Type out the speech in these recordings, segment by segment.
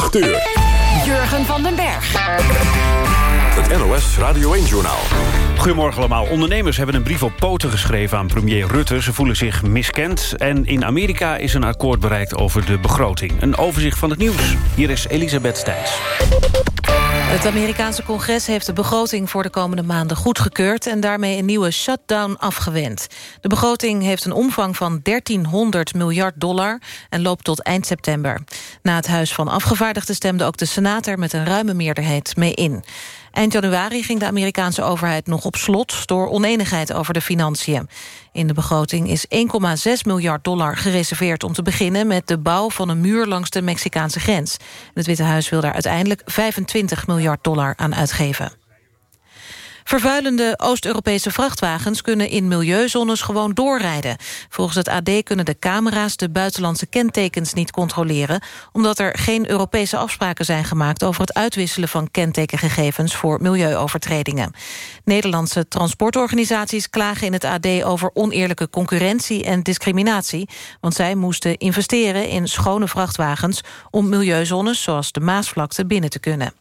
8 uur. Jurgen van den Berg. Het NOS Radio 1-journaal. Goedemorgen allemaal. Ondernemers hebben een brief op poten geschreven aan premier Rutte. Ze voelen zich miskend. En in Amerika is een akkoord bereikt over de begroting. Een overzicht van het nieuws. Hier is Elisabeth Stijns. Het Amerikaanse congres heeft de begroting voor de komende maanden goedgekeurd... en daarmee een nieuwe shutdown afgewend. De begroting heeft een omvang van 1300 miljard dollar... en loopt tot eind september. Na het Huis van Afgevaardigden stemde ook de Senaat er met een ruime meerderheid mee in. Eind januari ging de Amerikaanse overheid nog op slot... door oneenigheid over de financiën. In de begroting is 1,6 miljard dollar gereserveerd om te beginnen... met de bouw van een muur langs de Mexicaanse grens. Het Witte Huis wil daar uiteindelijk 25 miljard dollar aan uitgeven. Vervuilende Oost-Europese vrachtwagens kunnen in milieuzones gewoon doorrijden. Volgens het AD kunnen de camera's de buitenlandse kentekens niet controleren... omdat er geen Europese afspraken zijn gemaakt... over het uitwisselen van kentekengegevens voor milieuovertredingen. Nederlandse transportorganisaties klagen in het AD over oneerlijke concurrentie en discriminatie... want zij moesten investeren in schone vrachtwagens... om milieuzones zoals de Maasvlakte binnen te kunnen.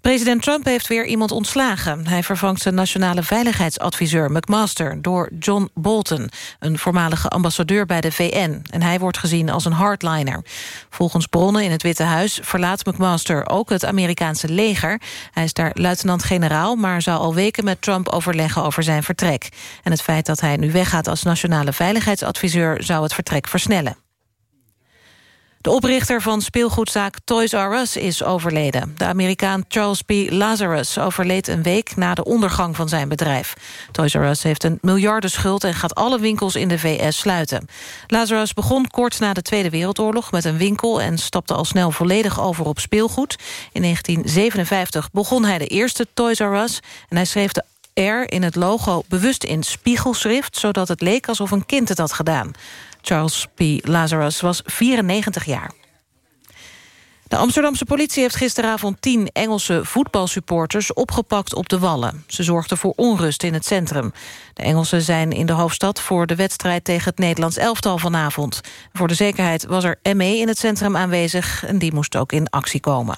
President Trump heeft weer iemand ontslagen. Hij vervangt zijn nationale veiligheidsadviseur McMaster... door John Bolton, een voormalige ambassadeur bij de VN. En hij wordt gezien als een hardliner. Volgens bronnen in het Witte Huis verlaat McMaster ook het Amerikaanse leger. Hij is daar luitenant-generaal, maar zou al weken met Trump overleggen over zijn vertrek. En het feit dat hij nu weggaat als nationale veiligheidsadviseur... zou het vertrek versnellen. De oprichter van speelgoedzaak Toys R Us is overleden. De Amerikaan Charles P. Lazarus overleed een week na de ondergang van zijn bedrijf. Toys R Us heeft een miljardenschuld en gaat alle winkels in de VS sluiten. Lazarus begon kort na de Tweede Wereldoorlog met een winkel... en stapte al snel volledig over op speelgoed. In 1957 begon hij de eerste Toys R Us... en hij schreef de R in het logo bewust in spiegelschrift... zodat het leek alsof een kind het had gedaan. Charles P. Lazarus was 94 jaar. De Amsterdamse politie heeft gisteravond tien Engelse voetbalsupporters opgepakt op de Wallen. Ze zorgden voor onrust in het centrum. De Engelsen zijn in de hoofdstad voor de wedstrijd tegen het Nederlands elftal vanavond. Voor de zekerheid was er ME in het centrum aanwezig en die moest ook in actie komen.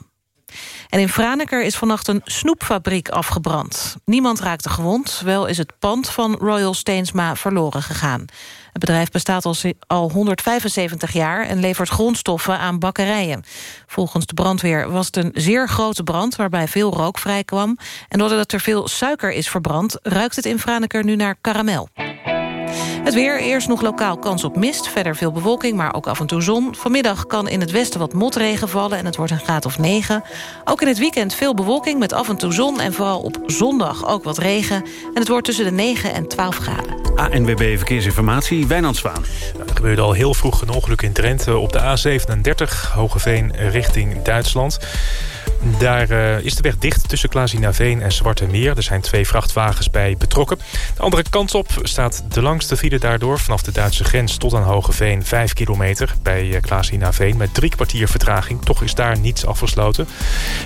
En in Franeker is vannacht een snoepfabriek afgebrand. Niemand raakte gewond, wel is het pand van Royal Steensma verloren gegaan. Het bedrijf bestaat al, al 175 jaar en levert grondstoffen aan bakkerijen. Volgens de brandweer was het een zeer grote brand waarbij veel rook vrijkwam. En doordat er veel suiker is verbrand, ruikt het in Franeker nu naar karamel. Het weer, eerst nog lokaal kans op mist. Verder veel bewolking, maar ook af en toe zon. Vanmiddag kan in het westen wat motregen vallen en het wordt een graad of 9. Ook in het weekend veel bewolking met af en toe zon... en vooral op zondag ook wat regen. En het wordt tussen de 9 en 12 graden. ANWB Verkeersinformatie, Wijnand Zwaan. Er gebeurde al heel vroeg een ongeluk in Drenthe op de A37... Hogeveen richting Duitsland. Daar uh, is de weg dicht tussen Klazinaveen en Zwarte Meer. Er zijn twee vrachtwagens bij betrokken. De andere kant op staat de langste file daardoor... vanaf de Duitse grens tot aan Hogeveen 5 kilometer... bij uh, Klazinaveen met drie kwartier vertraging. Toch is daar niets afgesloten.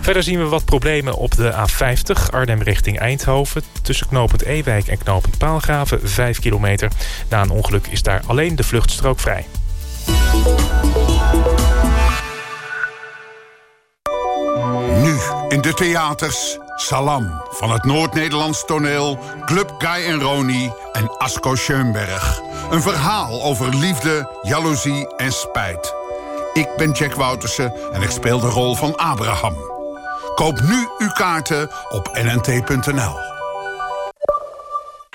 Verder zien we wat problemen op de A50 Arnhem richting Eindhoven. Tussen knooppunt Ewijk en knooppunt Paalgraven 5 kilometer. Na een ongeluk is daar alleen de vluchtstrook vrij. De theaters Salam van het Noord-Nederlands toneel... Club Guy en Roni en Asko Schoenberg. Een verhaal over liefde, jaloezie en spijt. Ik ben Jack Woutersen en ik speel de rol van Abraham. Koop nu uw kaarten op nnt.nl.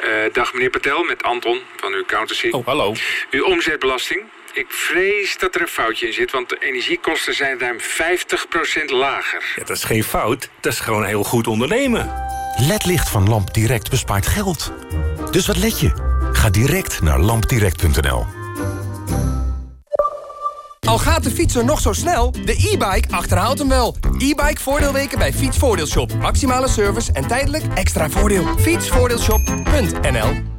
Uh, dag meneer Patel, met Anton van uw accountancy. Oh, hallo. Uw omzetbelasting. Ik vrees dat er een foutje in zit, want de energiekosten zijn ruim 50% lager. Ja, dat is geen fout, dat is gewoon heel goed ondernemen. LED-licht van LampDirect bespaart geld. Dus wat let je? Ga direct naar lampdirect.nl. Al gaat de fietser nog zo snel, de e-bike achterhaalt hem wel. E-bike voordeelweken bij Fietsvoordeelshop. Maximale service en tijdelijk extra voordeel. Fietsvoordeelshop.nl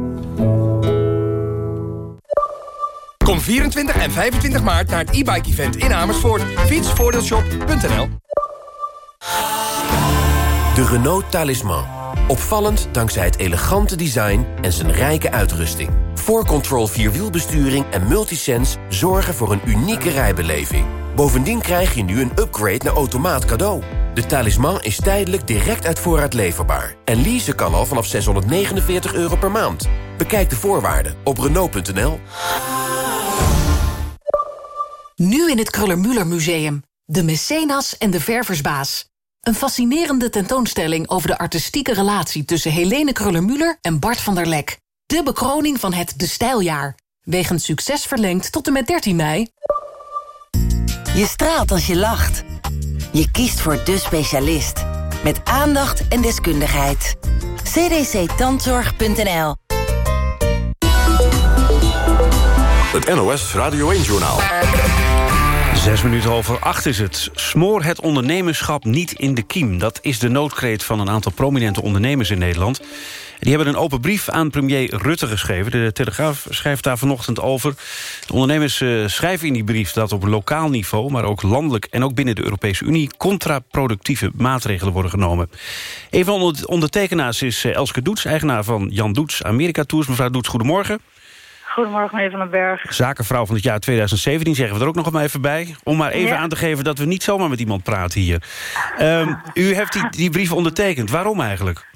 Kom 24 en 25 maart naar het e-bike-event in Amersfoort. Fietsvoordeelshop.nl De Renault Talisman. Opvallend dankzij het elegante design en zijn rijke uitrusting. 4Control Vierwielbesturing en Multisense zorgen voor een unieke rijbeleving. Bovendien krijg je nu een upgrade naar automaat cadeau. De talisman is tijdelijk direct uit voorraad leverbaar. En leasen kan al vanaf 649 euro per maand. Bekijk de voorwaarden op Renault.nl. Nu in het Kruller-Müller Museum. De Mecenas en de Verversbaas. Een fascinerende tentoonstelling over de artistieke relatie... tussen Helene Kruller-Müller en Bart van der Lek. De bekroning van het De Stijljaar. Wegens succes verlengd tot en met 13 mei. Je straalt als je lacht. Je kiest voor de specialist. Met aandacht en deskundigheid. cdctandzorg.nl Het NOS Radio 1-journaal. Zes minuten over acht is het. Smoor het ondernemerschap niet in de kiem. Dat is de noodkreet van een aantal prominente ondernemers in Nederland. Die hebben een open brief aan premier Rutte geschreven. De Telegraaf schrijft daar vanochtend over. De ondernemers uh, schrijven in die brief dat op lokaal niveau... maar ook landelijk en ook binnen de Europese Unie... contraproductieve maatregelen worden genomen. Een van de ondertekenaars is uh, Elske Doets... eigenaar van Jan Doets Amerika Tours. Mevrouw Doets, goedemorgen. Goedemorgen, meneer Van den Berg. Zakenvrouw van het jaar 2017 zeggen we er ook nog maar even bij. Om maar even ja. aan te geven dat we niet zomaar met iemand praten hier. Um, u heeft die, die brief ondertekend. Waarom eigenlijk?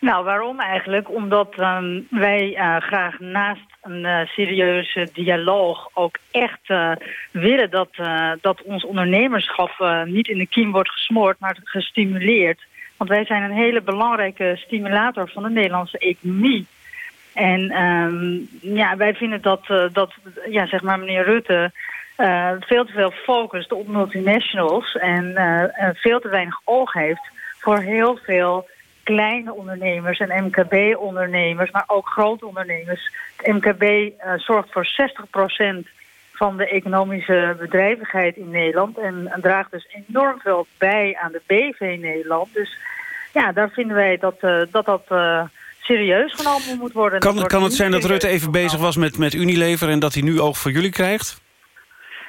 Nou, waarom eigenlijk? Omdat um, wij uh, graag naast een uh, serieuze dialoog ook echt uh, willen dat, dat ons ondernemerschap niet in de kiem wordt gesmoord, maar gestimuleerd. Want wij zijn een hele belangrijke stimulator van de Nederlandse economie. En um, ja, wij vinden dat, uh, dat ja, zeg maar meneer Rutte uh, veel te veel focust op multinationals en uh, veel te weinig oog heeft voor heel veel kleine ondernemers en MKB-ondernemers, maar ook grote ondernemers. Het MKB zorgt voor 60% van de economische bedrijvigheid in Nederland en draagt dus enorm veel bij aan de BV Nederland. Dus ja, daar vinden wij dat dat... dat serieus genomen moet worden. Kan, kan het zijn dat Rutte even bezig was met, met Unilever... en dat hij nu oog voor jullie krijgt?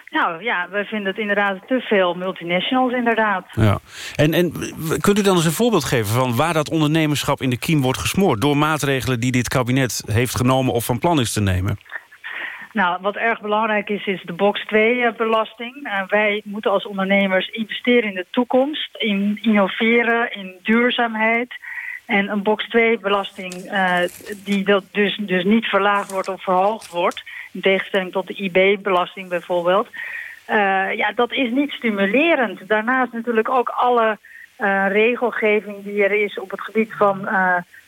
Nou ja, we vinden het inderdaad te veel multinationals inderdaad. Ja. En, en kunt u dan eens een voorbeeld geven van waar dat ondernemerschap in de kiem wordt gesmoord... door maatregelen die dit kabinet heeft genomen of van plan is te nemen? Nou, wat erg belangrijk is, is de box 2-belasting. Uh, wij moeten als ondernemers investeren in de toekomst, in innoveren, in duurzaamheid... En een box 2 belasting uh, die dat dus, dus niet verlaagd wordt of verhoogd wordt. In tegenstelling tot de IB-belasting bijvoorbeeld. Uh, ja, dat is niet stimulerend. Daarnaast natuurlijk ook alle uh, regelgeving die er is op het gebied van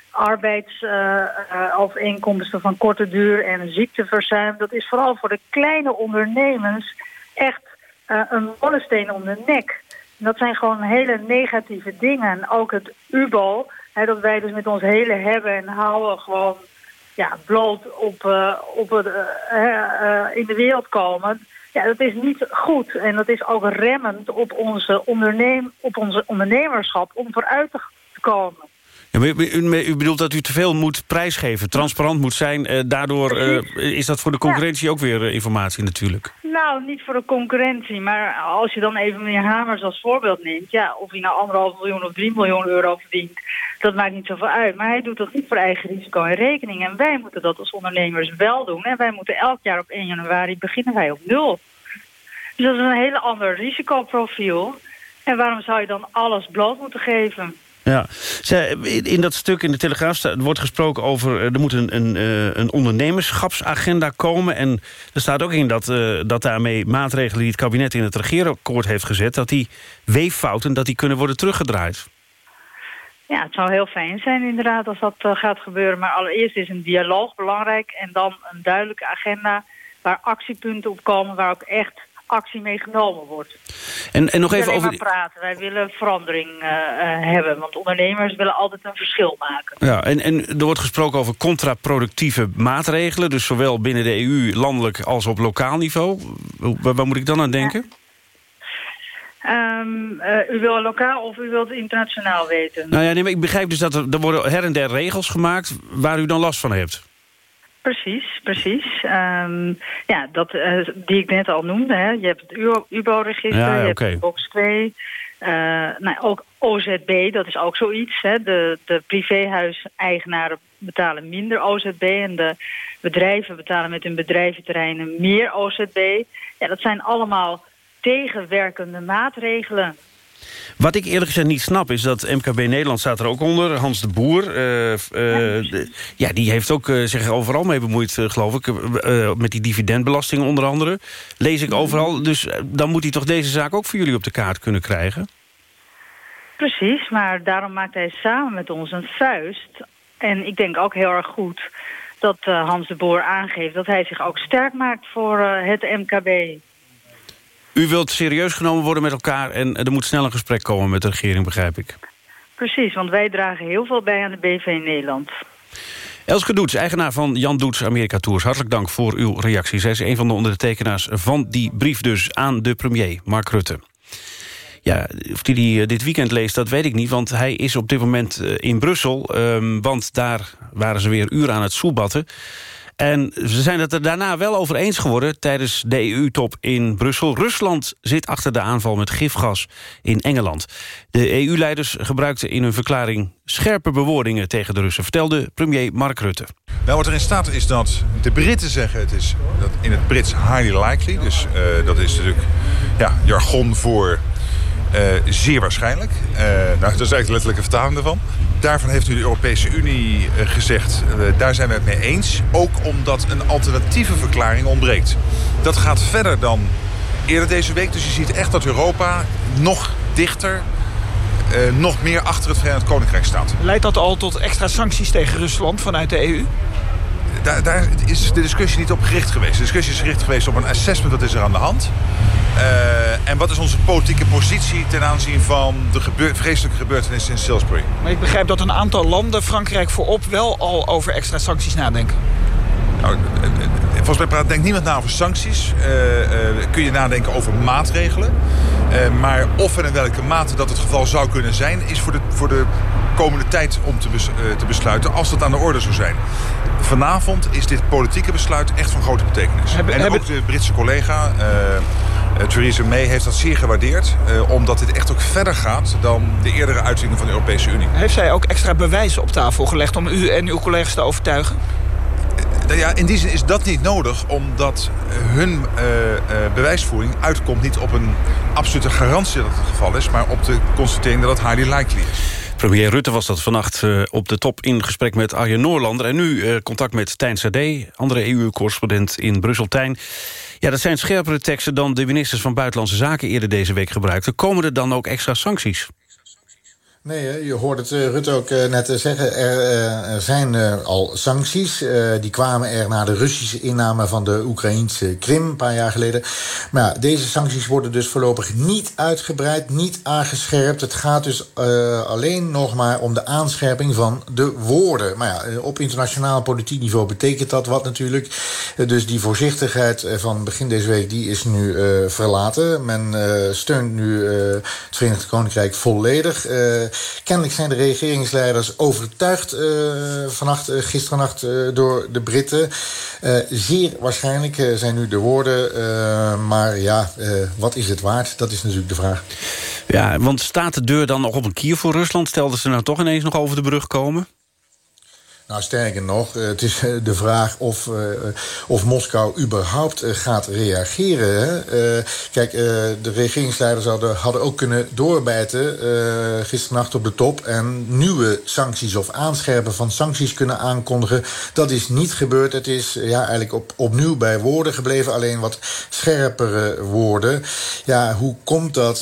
arbeidsovereenkomsten van korte duur en ziekteverzuim. Dat is vooral voor de kleine ondernemers echt een mollensteen om de nek. Dat zijn gewoon hele negatieve dingen. En ook het UBO, Dat wij dus met ons hele hebben en houden gewoon ja, bloot op, uh, op het, uh, uh, in de wereld komen. Ja, dat is niet goed. En dat is ook remmend op onze, onderneem, op onze ondernemerschap om vooruit te komen. U, bedoelt dat u te veel moet prijsgeven, transparant moet zijn. Uh, daardoor uh, is dat voor de concurrentie ja. ook weer uh, informatie natuurlijk. Nou, niet voor de concurrentie. Maar als je dan even meneer Hamers als voorbeeld neemt... ja, of hij nou anderhalf miljoen of drie miljoen euro verdient... dat maakt niet zoveel uit. Maar hij doet dat niet voor eigen risico en rekening. En wij moeten dat als ondernemers wel doen. En wij moeten elk jaar op 1 januari beginnen wij op nul. Dus dat is een hele ander risicoprofiel. En waarom zou je dan alles bloot moeten geven? Ja, in dat stuk in de Telegraaf wordt gesproken over... Eh, er moet een, een, eh, een ondernemerschapsagenda komen. En er staat ook in dat, uh, dat daarmee maatregelen die het kabinet in het regeerakkoord heeft gezet... dat die weeffouten dat die kunnen worden teruggedraaid. Ja, het zou heel fijn zijn inderdaad als dat gaat gebeuren. Maar allereerst is een dialoog belangrijk en dan een duidelijke agenda... waar actiepunten op komen, waar ook echt actie mee genomen wordt. En, en nog even over... Praten. Wij willen verandering uh, hebben, want ondernemers willen altijd een verschil maken. Ja, en, en er wordt gesproken over contraproductieve maatregelen, dus zowel binnen de EU landelijk als op lokaal niveau. Waar, waar moet ik dan aan denken? Um, u wil lokaal of u wilt internationaal weten? Nou ja, nee, maar ik begrijp dus dat er, er worden her en der regels gemaakt... waar u dan last van heeft. Precies, precies. Um, ja, dat, uh, die ik net al noemde. Hè. Je hebt het UBO-register, ja, je okay. hebt box 2. Uh, nou, ook OZB, dat is ook zoiets. Hè. De, de privéhuiseigenaren betalen minder OZB... en de bedrijven betalen met hun bedrijventerreinen meer OZB. Ja, dat zijn allemaal tegenwerkende maatregelen. Wat ik eerlijk gezegd niet snap is dat MKB Nederland staat er ook onder. Hans de Boer, uh, uh, ja, die heeft ook uh, zich overal mee bemoeid, geloof ik. met die dividendbelasting onder andere. Lees ik overal. Dus dan moet hij toch deze zaak ook voor jullie op de kaart kunnen krijgen? Precies, maar daarom maakt hij samen met ons een vuist. En ik denk ook heel erg goed dat Hans de Boer aangeeft... dat hij zich ook sterk maakt voor het MKB. U wilt serieus genomen worden met elkaar... en er moet snel een gesprek komen met de regering, begrijp ik. Precies, want wij dragen heel veel bij aan de BV Nederland. Elske Doets, eigenaar van Jan Doets Amerika Tours. Hartelijk dank voor uw reactie. Zij is een van de ondertekenaars van die brief dus aan de premier, Mark Rutte. Ja, of hij die eh, dit weekend leest, dat weet ik niet. Want hij is op dit moment eh, in Brussel. Um, want daar waren ze weer uren aan het soebatten. En ze zijn het er daarna wel over eens geworden... tijdens de EU-top in Brussel. Rusland zit achter de aanval met gifgas in Engeland. De EU-leiders gebruikten in hun verklaring scherpe bewoordingen tegen de Russen... vertelde premier Mark Rutte. Nou, wat erin staat is dat de Britten zeggen... het is dat in het Brits highly likely. Dus uh, dat is natuurlijk ja, jargon voor zeer waarschijnlijk. Uh, nou, dat is eigenlijk letterlijke vertaling ervan. Daarvan heeft nu de Europese Unie uh, gezegd, daar zijn we het mee eens. Ook omdat een alternatieve verklaring ontbreekt. Dat gaat verder dan eerder deze week. Dus je ziet echt dat Europa nog dichter nog meer achter het Verenigd Koninkrijk staat. Leidt dat al tot extra sancties tegen Rusland vanuit de EU? Daar, daar, is de discussie niet op gericht geweest. De discussie is gericht geweest op een assessment, wat is er aan de hand. Uh, en wat is onze politieke positie ten aanzien van de gebeur vreselijke gebeurtenissen in Salisbury? Maar ik begrijp dat een aantal landen, Frankrijk voorop, wel al over extra sancties nadenken. Nou, eh, eh, volgens mij denkt niemand na over sancties. Uh, uh, kun je nadenken over maatregelen. Uh, maar of en in welke mate dat het geval zou kunnen zijn... is voor de, voor de komende tijd om te, bes, te besluiten als dat aan de orde zou zijn. Vanavond is dit politieke besluit echt van grote betekenis. Hebben, en hebben... ook de Britse collega... Theresa May heeft dat zeer gewaardeerd. omdat dit echt ook verder gaat dan de eerdere uitzending van de Europese Unie. Heeft zij ook extra bewijzen op tafel gelegd om u en uw collega's te overtuigen? Nou ja, in die zin is dat niet nodig, omdat hun uh, uh, bewijsvoering uitkomt niet op een absolute garantie dat het geval is, maar op de constatering dat het highly likely is. Premier Rutte was dat vannacht uh, op de top in gesprek met Arjen Noorlander. En nu contact met Tijn Sade, andere EU-correspondent in Brussel. Tijn, ja, dat zijn scherpere teksten dan de ministers van Buitenlandse Zaken eerder deze week gebruikten. Komen er dan ook extra sancties? Nee, je hoort het uh, Rutte ook uh, net zeggen. Er, uh, er zijn al sancties. die kwamen er na de Russische inname van de Oekraïnse Krim... een paar jaar geleden. Maar ja, deze sancties worden dus voorlopig niet uitgebreid, niet aangescherpt. Het gaat dus alleen nog maar om de aanscherping van de woorden. Maar ja, op internationaal politiek niveau betekent dat wat natuurlijk. dus die voorzichtigheid van begin deze week die is nu verlaten. Men steunt nu het Verenigd Koninkrijk volledig... Kennelijk zijn de regeringsleiders overtuigd uh, vannacht, uh, gisternacht uh, door de Britten. zeer waarschijnlijk zijn nu de woorden. maar ja, wat is het waard? Dat is natuurlijk de vraag. Ja, want staat de deur dan nog op een kier voor Rusland? Stelden ze nou toch ineens nog over de brug komen? Nou, sterker nog, eh, het is eh, de vraag of, uh, of Moskou überhaupt gaat reageren. Kijk, de regeringsleiders hadden, hadden ook kunnen doorbijten gisternacht op de top... en nieuwe sancties of aanscherpen van sancties kunnen aankondigen. Dat is niet gebeurd. Het is ja, eigenlijk op, opnieuw bij woorden gebleven, alleen wat scherpere woorden. Ja, hoe komt dat?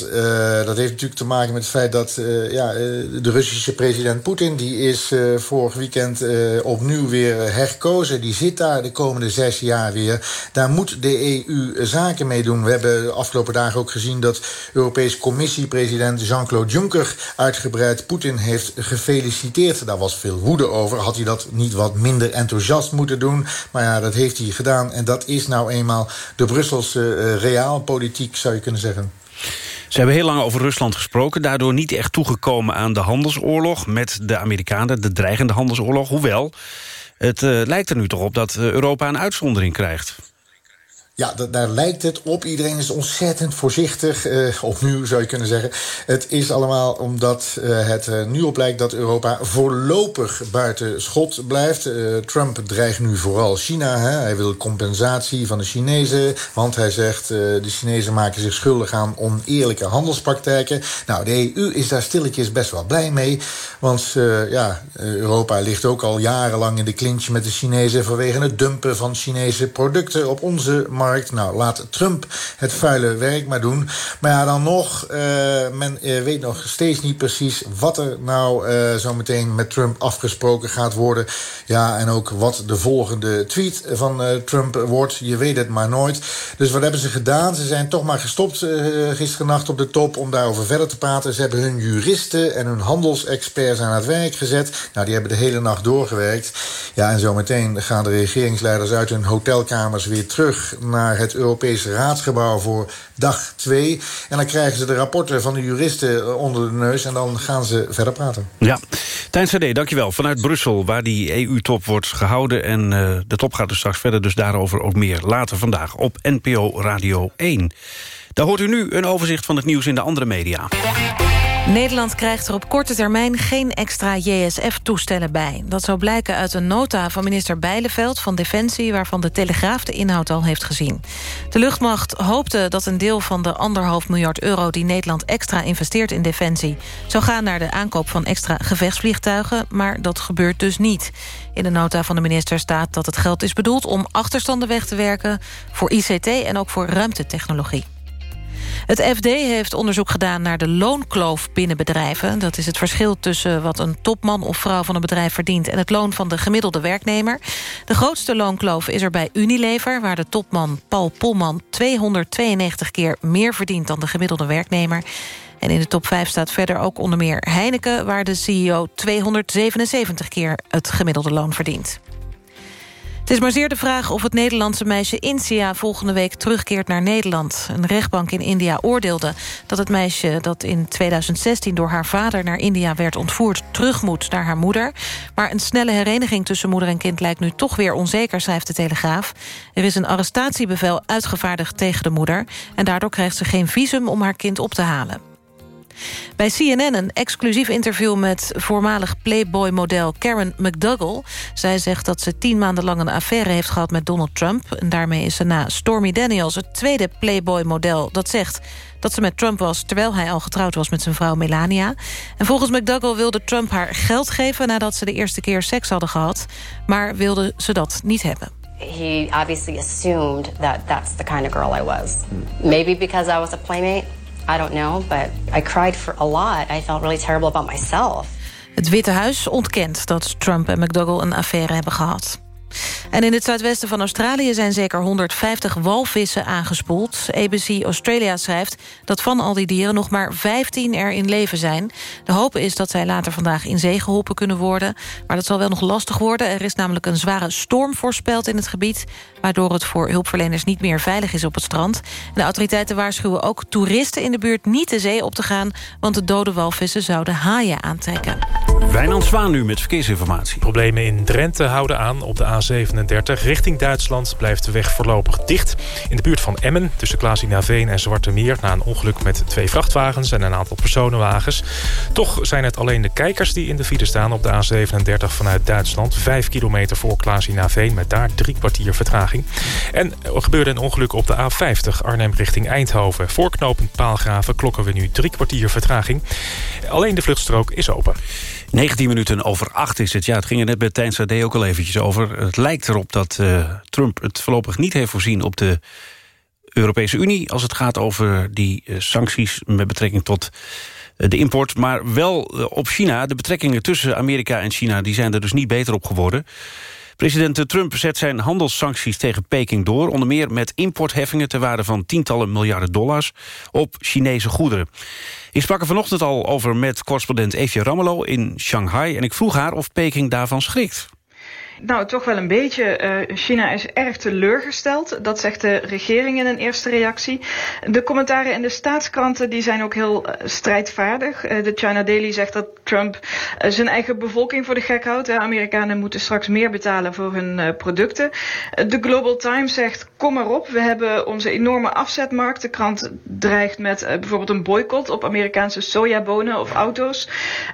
dat heeft natuurlijk te maken met het feit dat ja, de Russische president Poetin... die is vorig weekend uh, opnieuw weer herkozen. Die zit daar de komende zes jaar weer. Daar moet de EU zaken mee doen. We hebben de afgelopen dagen ook gezien dat Europese Commissiepresident Jean-Claude Juncker uitgebreid Poetin heeft gefeliciteerd. Daar was veel woede over. Had hij dat niet wat minder enthousiast moeten doen? Maar ja, dat heeft hij gedaan. En dat is nou eenmaal de Brusselse uh, realpolitiek, zou je kunnen zeggen. Ze hebben heel lang over Rusland gesproken... daardoor niet echt toegekomen aan de handelsoorlog... met de Amerikanen, de dreigende handelsoorlog. Hoewel, het uh, lijkt er nu toch op dat Europa een uitzondering krijgt. Ja, daar lijkt het op. Iedereen is ontzettend voorzichtig. Uh, opnieuw zou je kunnen zeggen. Het is allemaal omdat uh, het uh, nu op lijkt dat Europa voorlopig buiten schot blijft. Trump dreigt nu vooral China. Hè. Hij wil compensatie van de Chinezen. Want hij zegt de Chinezen maken zich schuldig aan oneerlijke handelspraktijken. Nou, de EU is daar stilletjes best wel blij mee. Want ja, Europa ligt ook al jarenlang in de klintje met de Chinezen... vanwege het dumpen van Chinese producten op onze markt nou, laat Trump het vuile werk maar doen. Maar ja, dan nog, uh, men uh, weet nog steeds niet precies... wat er nou uh, zo meteen met Trump afgesproken gaat worden. Ja, en ook wat de volgende tweet van Trump wordt. Je weet het maar nooit. Dus wat hebben ze gedaan? Ze zijn toch maar gestopt gisternacht op de top... om daarover verder te praten. Ze hebben hun juristen en hun handelsexperts aan het werk gezet. Nou, die hebben de hele nacht doorgewerkt. Ja, en zometeen gaan de regeringsleiders uit hun hotelkamers weer terug naar het Europese raadsgebouw voor dag 2. En dan krijgen ze de rapporten van de juristen eh, onder de neus... en dan gaan ze verder praten. Ja, Tijn CD, dankjewel. Vanuit Brussel, waar die EU-top wordt gehouden... en uh, de top gaat dus straks verder, dus daarover ook meer later vandaag... op NPO Radio 1. Daar hoort u nu een overzicht van het nieuws in de andere media. Nederland krijgt er op korte termijn geen extra JSF-toestellen bij. Dat zou blijken uit een nota van minister Bijleveld van Defensie... waarvan de Telegraaf de inhoud al heeft gezien. De luchtmacht hoopte dat een deel van de anderhalf miljard euro... die Nederland extra investeert in Defensie... zou gaan naar de aankoop van extra gevechtsvliegtuigen... maar dat gebeurt dus niet. In de nota van de minister staat dat het geld is bedoeld... om achterstanden weg te werken voor ICT en ook voor ruimtetechnologie. Het FD heeft onderzoek gedaan naar de loonkloof binnen bedrijven. Dat is het verschil tussen wat een topman of vrouw van een bedrijf verdient... en het loon van de gemiddelde werknemer. De grootste loonkloof is er bij Unilever... waar de topman Paul Polman 292 keer meer verdient... dan de gemiddelde werknemer. En in de top 5 staat verder ook onder meer Heineken... waar de CEO 277 keer het gemiddelde loon verdient. Het is maar zeer de vraag of het Nederlandse meisje Insia... volgende week terugkeert naar Nederland. Een rechtbank in India oordeelde dat het meisje... dat in 2016 door haar vader naar India werd ontvoerd... terug moet naar haar moeder. Maar een snelle hereniging tussen moeder en kind... lijkt nu toch weer onzeker, schrijft de Telegraaf. Er is een arrestatiebevel uitgevaardigd tegen de moeder... en daardoor krijgt ze geen visum om haar kind op te halen. Bij CNN een exclusief interview met voormalig Playboy-model Karen McDougall. Zij zegt dat ze tien maanden lang een affaire heeft gehad met Donald Trump. En daarmee is ze na Stormy Daniels het tweede Playboy-model dat zegt dat ze met Trump was... terwijl hij al getrouwd was met zijn vrouw Melania. En volgens McDougall wilde Trump haar geld geven... nadat ze de eerste keer seks hadden gehad. Maar wilde ze dat niet hebben. He obviously assumed that that's the kind of girl I was. Maybe because I was a playmate... I don't know, but I cried for a lot. I felt really terrible about myself. Het Witte Huis ontkent dat Trump en McDougall een affaire hebben gehad. En in het zuidwesten van Australië zijn zeker 150 walvissen aangespoeld. ABC Australia schrijft dat van al die dieren nog maar 15 er in leven zijn. De hoop is dat zij later vandaag in zee geholpen kunnen worden. Maar dat zal wel nog lastig worden. Er is namelijk een zware storm voorspeld in het gebied... waardoor het voor hulpverleners niet meer veilig is op het strand. De autoriteiten waarschuwen ook toeristen in de buurt niet de zee op te gaan... want de dode walvissen zouden haaien aantrekken. Wijnand Zwaan nu met verkeersinformatie. Problemen in Drenthe houden aan op de A37. Richting Duitsland blijft de weg voorlopig dicht. In de buurt van Emmen, tussen Klaasina-Veen en Zwarte Meer... na een ongeluk met twee vrachtwagens en een aantal personenwagens. Toch zijn het alleen de kijkers die in de file staan op de A37 vanuit Duitsland. Vijf kilometer voor Klaasina-Veen met daar drie kwartier vertraging. En er gebeurde een ongeluk op de A50 Arnhem richting Eindhoven. Voorknopend Paalgraven klokken we nu drie kwartier vertraging. Alleen de vluchtstrook is open. 19 minuten over 8 is het. Ja, het ging er net bij Tijn Sade ook al eventjes over. Het lijkt erop dat uh, Trump het voorlopig niet heeft voorzien... op de Europese Unie als het gaat over die uh, sancties... met betrekking tot uh, de import. Maar wel op China. De betrekkingen tussen Amerika en China die zijn er dus niet beter op geworden. President Trump zet zijn handelssancties tegen Peking door... onder meer met importheffingen ter waarde van tientallen miljarden dollars... op Chinese goederen. Ik sprak er vanochtend al over met correspondent Eefje Rammelo in Shanghai... en ik vroeg haar of Peking daarvan schrikt. Nou, toch wel een beetje. Uh, China is erg teleurgesteld. Dat zegt de regering in een eerste reactie. De commentaren in de staatskranten die zijn ook heel uh, strijdvaardig. Uh, de China Daily zegt dat Trump zijn eigen bevolking voor de gek houdt. Amerikanen moeten straks meer betalen voor hun producten. De Global Times zegt, kom maar op. We hebben onze enorme afzetmarkt. De krant dreigt met bijvoorbeeld een boycott op Amerikaanse sojabonen of auto's.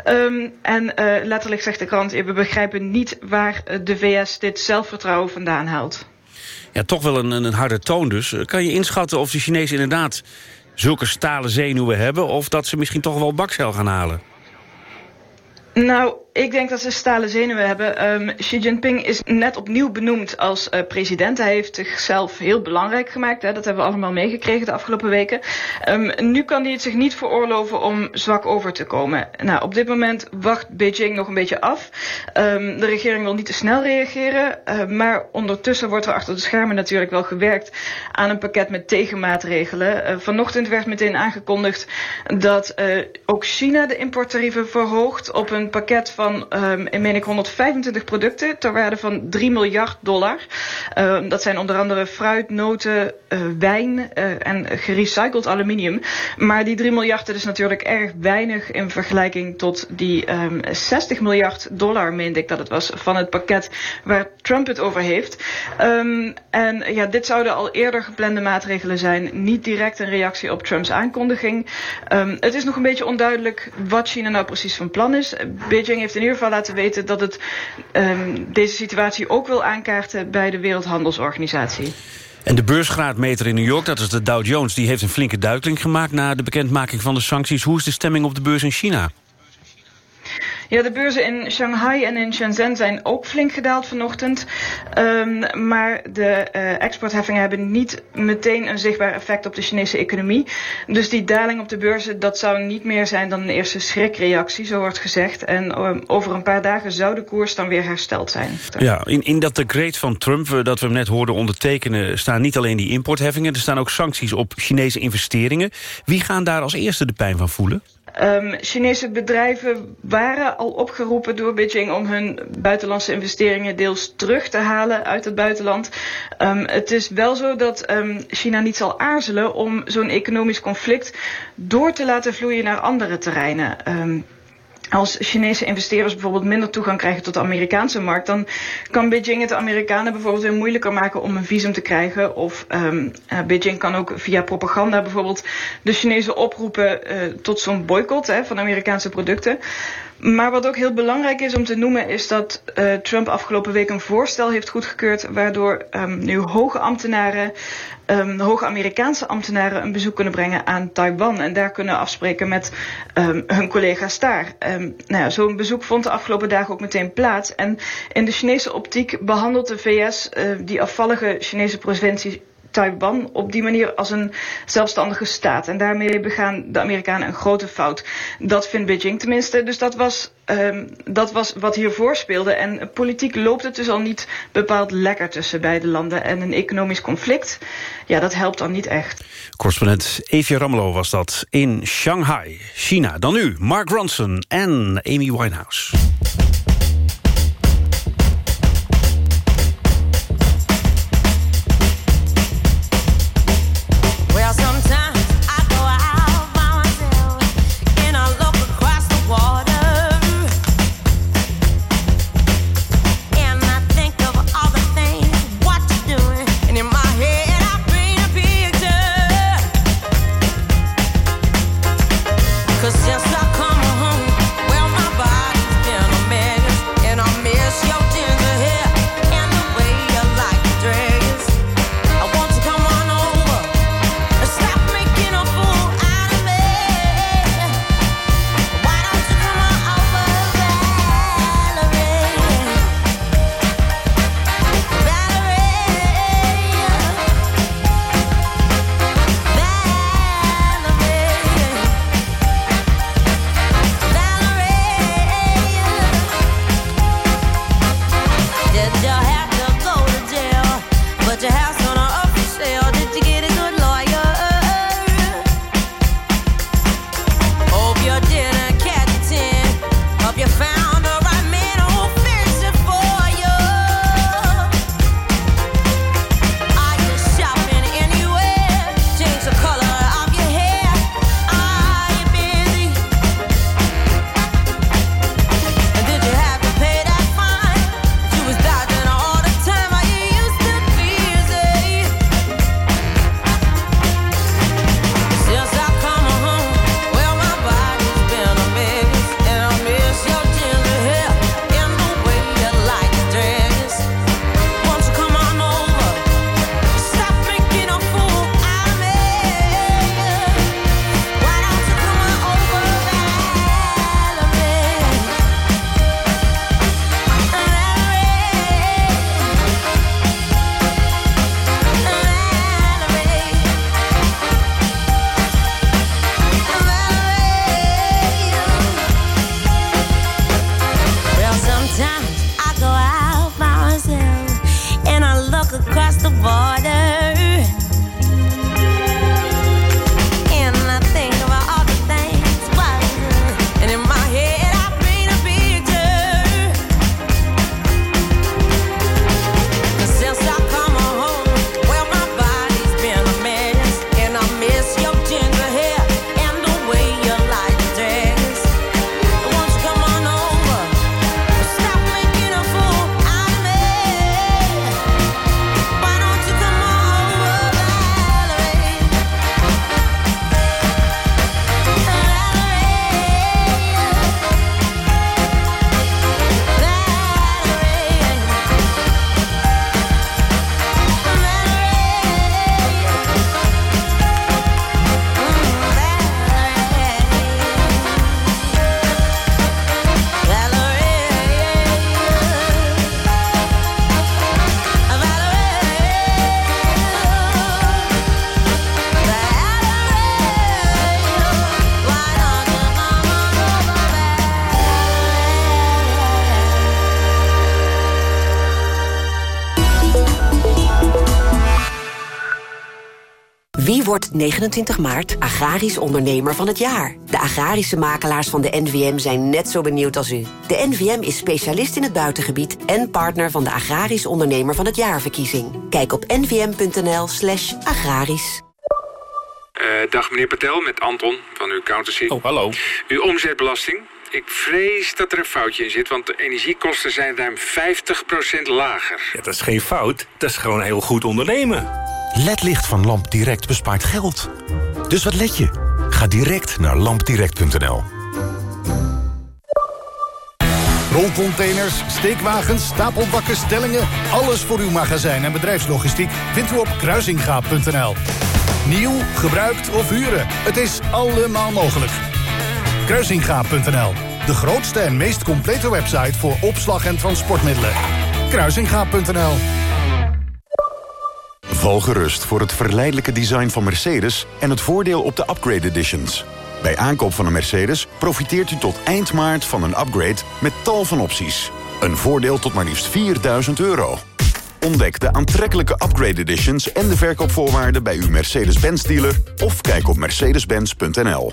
Um, en letterlijk zegt de krant, we begrijpen niet waar de VS dit zelfvertrouwen vandaan haalt. Ja, toch wel een, een harde toon dus. Kan je inschatten of de Chinezen inderdaad zulke stalen zenuwen hebben... of dat ze misschien toch wel bakcel gaan halen? Nou, ik denk dat ze stalen zenuwen hebben. Um, Xi Jinping is net opnieuw benoemd als uh, president. Hij heeft zichzelf heel belangrijk gemaakt. Hè? Dat hebben we allemaal meegekregen de afgelopen weken. Um, nu kan hij het zich niet veroorloven om zwak over te komen. Nou, op dit moment wacht Beijing nog een beetje af. Um, de regering wil niet te snel reageren. Uh, maar ondertussen wordt er achter de schermen natuurlijk wel gewerkt aan een pakket met tegenmaatregelen. Uh, vanochtend werd meteen aangekondigd dat ook China de importtarieven verhoogt op een pakket van, um, meen ik, 125 producten ter waarde van 3 miljard dollar. Um, dat zijn onder andere fruit, noten, uh, wijn uh, en gerecycled aluminium. Maar die 3 miljard is natuurlijk erg weinig in vergelijking tot die um, 60 miljard dollar, meende ik dat het was, van het pakket waar Trump het over heeft. En ja, dit zouden al eerder geplande maatregelen zijn, niet direct een reactie op Trumps aankondiging. Het is nog een beetje onduidelijk wat China nou precies van plan is. Beijing heeft in ieder geval laten weten dat het um, deze situatie ook wil aankaarten bij de Wereldhandelsorganisatie. En de beursgraadmeter in New York, dat is de Dow Jones... die heeft een flinke duikeling gemaakt na de bekendmaking van de sancties. Hoe is de stemming op de beurs in China? Ja, de beurzen in Shanghai en in Shenzhen zijn ook flink gedaald vanochtend. Um, maar de uh, exportheffingen hebben niet meteen een zichtbaar effect op de Chinese economie. Dus die daling op de beurzen, dat zou niet meer zijn dan een eerste schrikreactie, zo wordt gezegd. En um, over een paar dagen zou de koers dan weer hersteld zijn. Ja, in, in dat decreet van Trump, uh, dat we net hoorden ondertekenen... staan niet alleen die importheffingen, er staan ook sancties op Chinese investeringen. Wie gaan daar als eerste de pijn van voelen? Um, Chinese bedrijven waren al opgeroepen door Beijing om hun buitenlandse investeringen deels terug te halen uit het buitenland. Um, het is wel zo dat um, China niet zal aarzelen om zo'n economisch conflict door te laten vloeien naar andere terreinen als Chinese investeerders bijvoorbeeld minder toegang krijgen tot de Amerikaanse markt, dan kan Beijing het Amerikanen bijvoorbeeld weer moeilijker maken om een visum te krijgen. Of um, uh, Beijing kan ook via propaganda bijvoorbeeld de Chinezen oproepen uh, tot zo'n boycott hè, van Amerikaanse producten. Maar wat ook heel belangrijk is om te noemen is dat uh, Trump afgelopen week een voorstel heeft goedgekeurd waardoor um, nu hoge ambtenaren, um, hoge Amerikaanse ambtenaren een bezoek kunnen brengen aan Taiwan en daar kunnen afspreken met um, hun collega's daar. Nou ja, Zo'n bezoek vond de afgelopen dagen ook meteen plaats en in de Chinese optiek behandelt de VS uh, die afvallige Chinese provincie Taiwan op die manier als een zelfstandige staat. En daarmee begaan de Amerikanen een grote fout. Dat vindt Beijing tenminste. Dus dat was, um, dat was wat hiervoor speelde. En politiek loopt het dus al niet bepaald lekker tussen beide landen. En een economisch conflict, ja, dat helpt dan niet echt. Correspondent Evie Ramelow was dat in Shanghai, China. Dan nu Mark Ronson en Amy Winehouse. 29 maart agrarisch ondernemer van het jaar? De agrarische makelaars van de NVM zijn net zo benieuwd als u. De NVM is specialist in het buitengebied en partner van de agrarisch ondernemer van het jaarverkiezing. Kijk op nvm.nl slash agrarisch. Uh, dag meneer Patel, met Anton van uw accountancy. Oh, hallo. Uw omzetbelasting. Ik vrees dat er een foutje in zit, want de energiekosten zijn ruim 50% lager. Ja, dat is geen fout, dat is gewoon heel goed ondernemen. LED-licht van Lamp Direct bespaart geld. Dus wat let je? Ga direct naar lampdirect.nl. Rolcontainers, steekwagens, stapelbakken, stellingen... alles voor uw magazijn en bedrijfslogistiek vindt u op kruisingaap.nl. Nieuw, gebruikt of huren, het is allemaal mogelijk. Kruisingaap.nl, de grootste en meest complete website... voor opslag en transportmiddelen. Kruisingaap.nl Val gerust voor het verleidelijke design van Mercedes... en het voordeel op de upgrade editions. Bij aankoop van een Mercedes profiteert u tot eind maart van een upgrade... met tal van opties. Een voordeel tot maar liefst 4000 euro. Ontdek de aantrekkelijke upgrade editions en de verkoopvoorwaarden... bij uw Mercedes-Benz dealer of kijk op mercedes-benz.nl.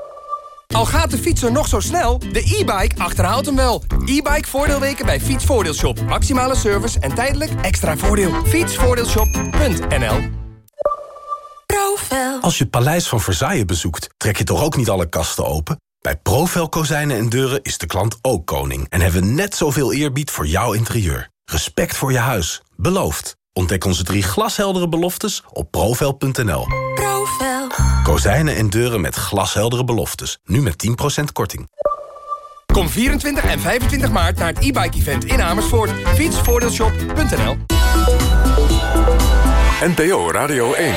Al gaat de fietser nog zo snel, de e-bike achterhaalt hem wel. E-bike voordeelweken bij Fietsvoordeelshop. Maximale service en tijdelijk extra voordeel. Fietsvoordeelshop.nl Als je het Paleis van Versailles bezoekt, trek je toch ook niet alle kasten open? Bij Profel Kozijnen en Deuren is de klant ook koning... en hebben we net zoveel eerbied voor jouw interieur. Respect voor je huis. Beloofd. Ontdek onze drie glasheldere beloftes op profel.nl. Profel. Kozijnen en deuren met glasheldere beloftes. Nu met 10% korting. Kom 24 en 25 maart naar het e-bike event in Amersfoort. Fietsvoordeelshop.nl NPO Radio 1.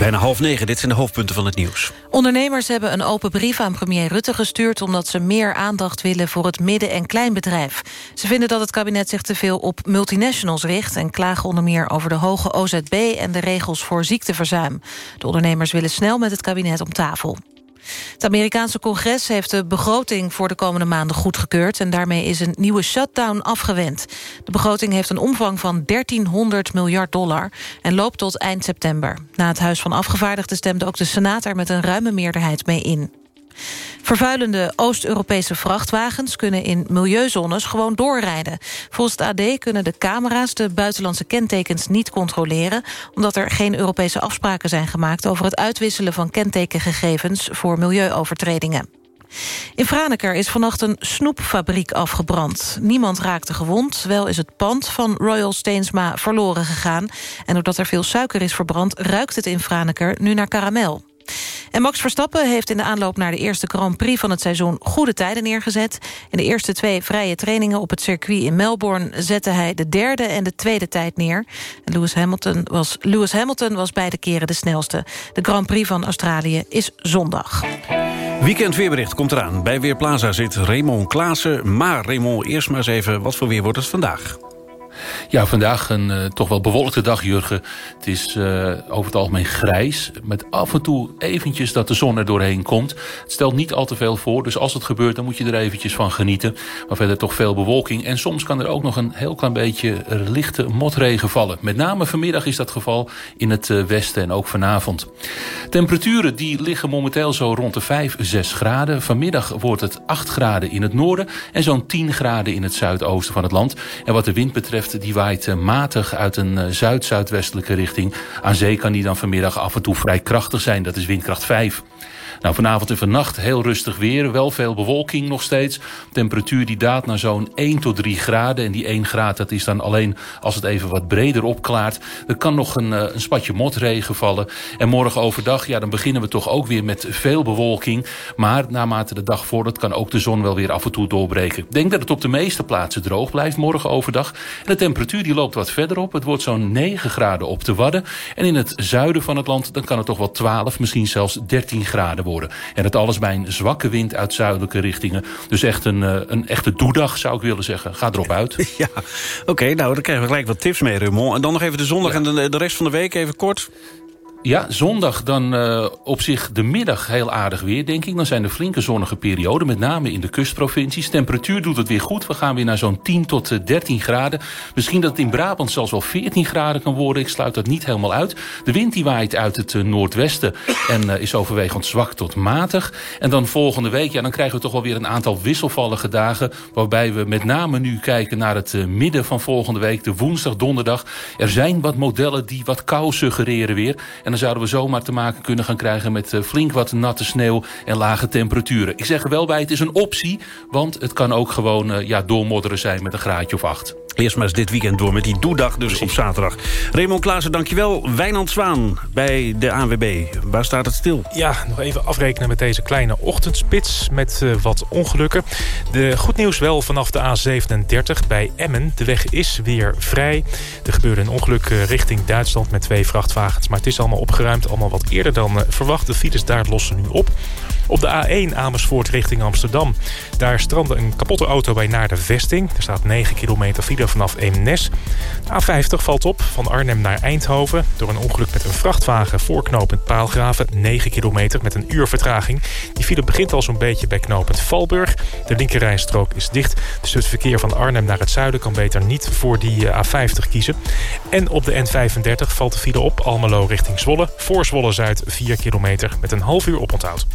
Bijna half negen, dit zijn de hoofdpunten van het nieuws. Ondernemers hebben een open brief aan premier Rutte gestuurd... omdat ze meer aandacht willen voor het midden- en kleinbedrijf. Ze vinden dat het kabinet zich te veel op multinationals richt... en klagen onder meer over de hoge OZB en de regels voor ziekteverzuim. De ondernemers willen snel met het kabinet om tafel. Het Amerikaanse congres heeft de begroting voor de komende maanden goedgekeurd... en daarmee is een nieuwe shutdown afgewend. De begroting heeft een omvang van 1300 miljard dollar... en loopt tot eind september. Na het Huis van Afgevaardigden stemde ook de Senaat... er met een ruime meerderheid mee in. Vervuilende Oost-Europese vrachtwagens kunnen in milieuzones gewoon doorrijden. Volgens het AD kunnen de camera's de buitenlandse kentekens niet controleren... omdat er geen Europese afspraken zijn gemaakt... over het uitwisselen van kentekengegevens voor milieuovertredingen. In Franeker is vannacht een snoepfabriek afgebrand. Niemand raakte gewond, wel is het pand van Royal Steensma verloren gegaan. En doordat er veel suiker is verbrand... ruikt het in Franeker nu naar karamel. En Max Verstappen heeft in de aanloop naar de eerste Grand Prix van het seizoen goede tijden neergezet. In de eerste twee vrije trainingen op het circuit in Melbourne zette hij de derde en de tweede tijd neer. Lewis Hamilton was, Lewis Hamilton was beide keren de snelste. De Grand Prix van Australië is zondag. Weekend weerbericht komt eraan. Bij Weerplaza zit Raymond Klaassen. Maar Raymond, eerst maar eens even, wat voor weer wordt het vandaag? Ja, vandaag een uh, toch wel bewolkte dag, Jurgen. Het is uh, over het algemeen grijs. Met af en toe eventjes dat de zon er doorheen komt. Het stelt niet al te veel voor. Dus als het gebeurt, dan moet je er eventjes van genieten. Maar verder toch veel bewolking. En soms kan er ook nog een heel klein beetje lichte motregen vallen. Met name vanmiddag is dat geval in het uh, westen en ook vanavond. Temperaturen die liggen momenteel zo rond de 5, 6 graden. Vanmiddag wordt het 8 graden in het noorden. En zo'n 10 graden in het zuidoosten van het land. En wat de wind betreft die waait eh, matig uit een eh, zuid-zuidwestelijke richting. Aan zee kan die dan vanmiddag af en toe vrij krachtig zijn. Dat is windkracht 5. Nou, vanavond en vannacht heel rustig weer. Wel veel bewolking nog steeds. Temperatuur die daalt naar zo'n 1 tot 3 graden. En die 1 graad dat is dan alleen als het even wat breder opklaart. Er kan nog een, eh, een spatje motregen vallen. En morgen overdag, ja, dan beginnen we toch ook weer met veel bewolking. Maar naarmate de dag vordert kan ook de zon wel weer af en toe doorbreken. Ik denk dat het op de meeste plaatsen droog blijft morgen overdag. En het temperatuur die loopt wat verder op. Het wordt zo'n 9 graden op de Wadden. En in het zuiden van het land dan kan het toch wel 12, misschien zelfs 13 graden worden. En dat alles bij een zwakke wind uit zuidelijke richtingen. Dus echt een, eh, een echte doedag zou ik willen zeggen. Ga erop uit. Ja, oké, nou dan krijgen we gelijk wat tips mee, Raymond. En dan nog even de zondag en de, de rest van de week even kort. Ja, zondag dan uh, op zich de middag heel aardig weer, denk ik. Dan zijn er flinke zonnige perioden, met name in de kustprovincies. Temperatuur doet het weer goed. We gaan weer naar zo'n 10 tot 13 graden. Misschien dat het in Brabant zelfs wel 14 graden kan worden. Ik sluit dat niet helemaal uit. De wind die waait uit het uh, noordwesten en is overwegend zwak tot matig. En dan volgende week, ja, dan krijgen we toch wel weer een aantal wisselvallige dagen. Waarbij we met name nu kijken naar het midden van volgende week, de woensdag, donderdag. Er zijn wat modellen die wat kou suggereren weer. Dan zouden we zomaar te maken kunnen gaan krijgen... met uh, flink wat natte sneeuw en lage temperaturen. Ik zeg er wel bij, het is een optie. Want het kan ook gewoon uh, ja, doormodderen zijn met een graadje of acht. Eerst maar eens dit weekend door met die doedag dus op zaterdag. Raymond Klaassen, dankjewel. Wijnand Zwaan bij de ANWB. Waar staat het stil? Ja, nog even afrekenen met deze kleine ochtendspits met uh, wat ongelukken. De goed nieuws wel vanaf de A37 bij Emmen. De weg is weer vrij. Er gebeurde een ongeluk richting Duitsland met twee vrachtwagens. Maar het is allemaal opgeruimd, allemaal wat eerder dan uh, verwacht. De files daar lossen nu op. Op de A1 Amersfoort richting Amsterdam. Daar strandde een kapotte auto bij naar de vesting. Er staat 9 kilometer file vanaf Eemnes. De A50 valt op van Arnhem naar Eindhoven. Door een ongeluk met een vrachtwagen voor knooppunt Paalgraven. 9 kilometer met een uur vertraging. Die file begint al zo'n beetje bij knooppunt Valburg. De linkerrijstrook is dicht. Dus het verkeer van Arnhem naar het zuiden kan beter niet voor die A50 kiezen. En op de N35 valt de file op Almelo richting Zwolle. Voor Zwolle-Zuid 4 kilometer met een half uur oponthoud.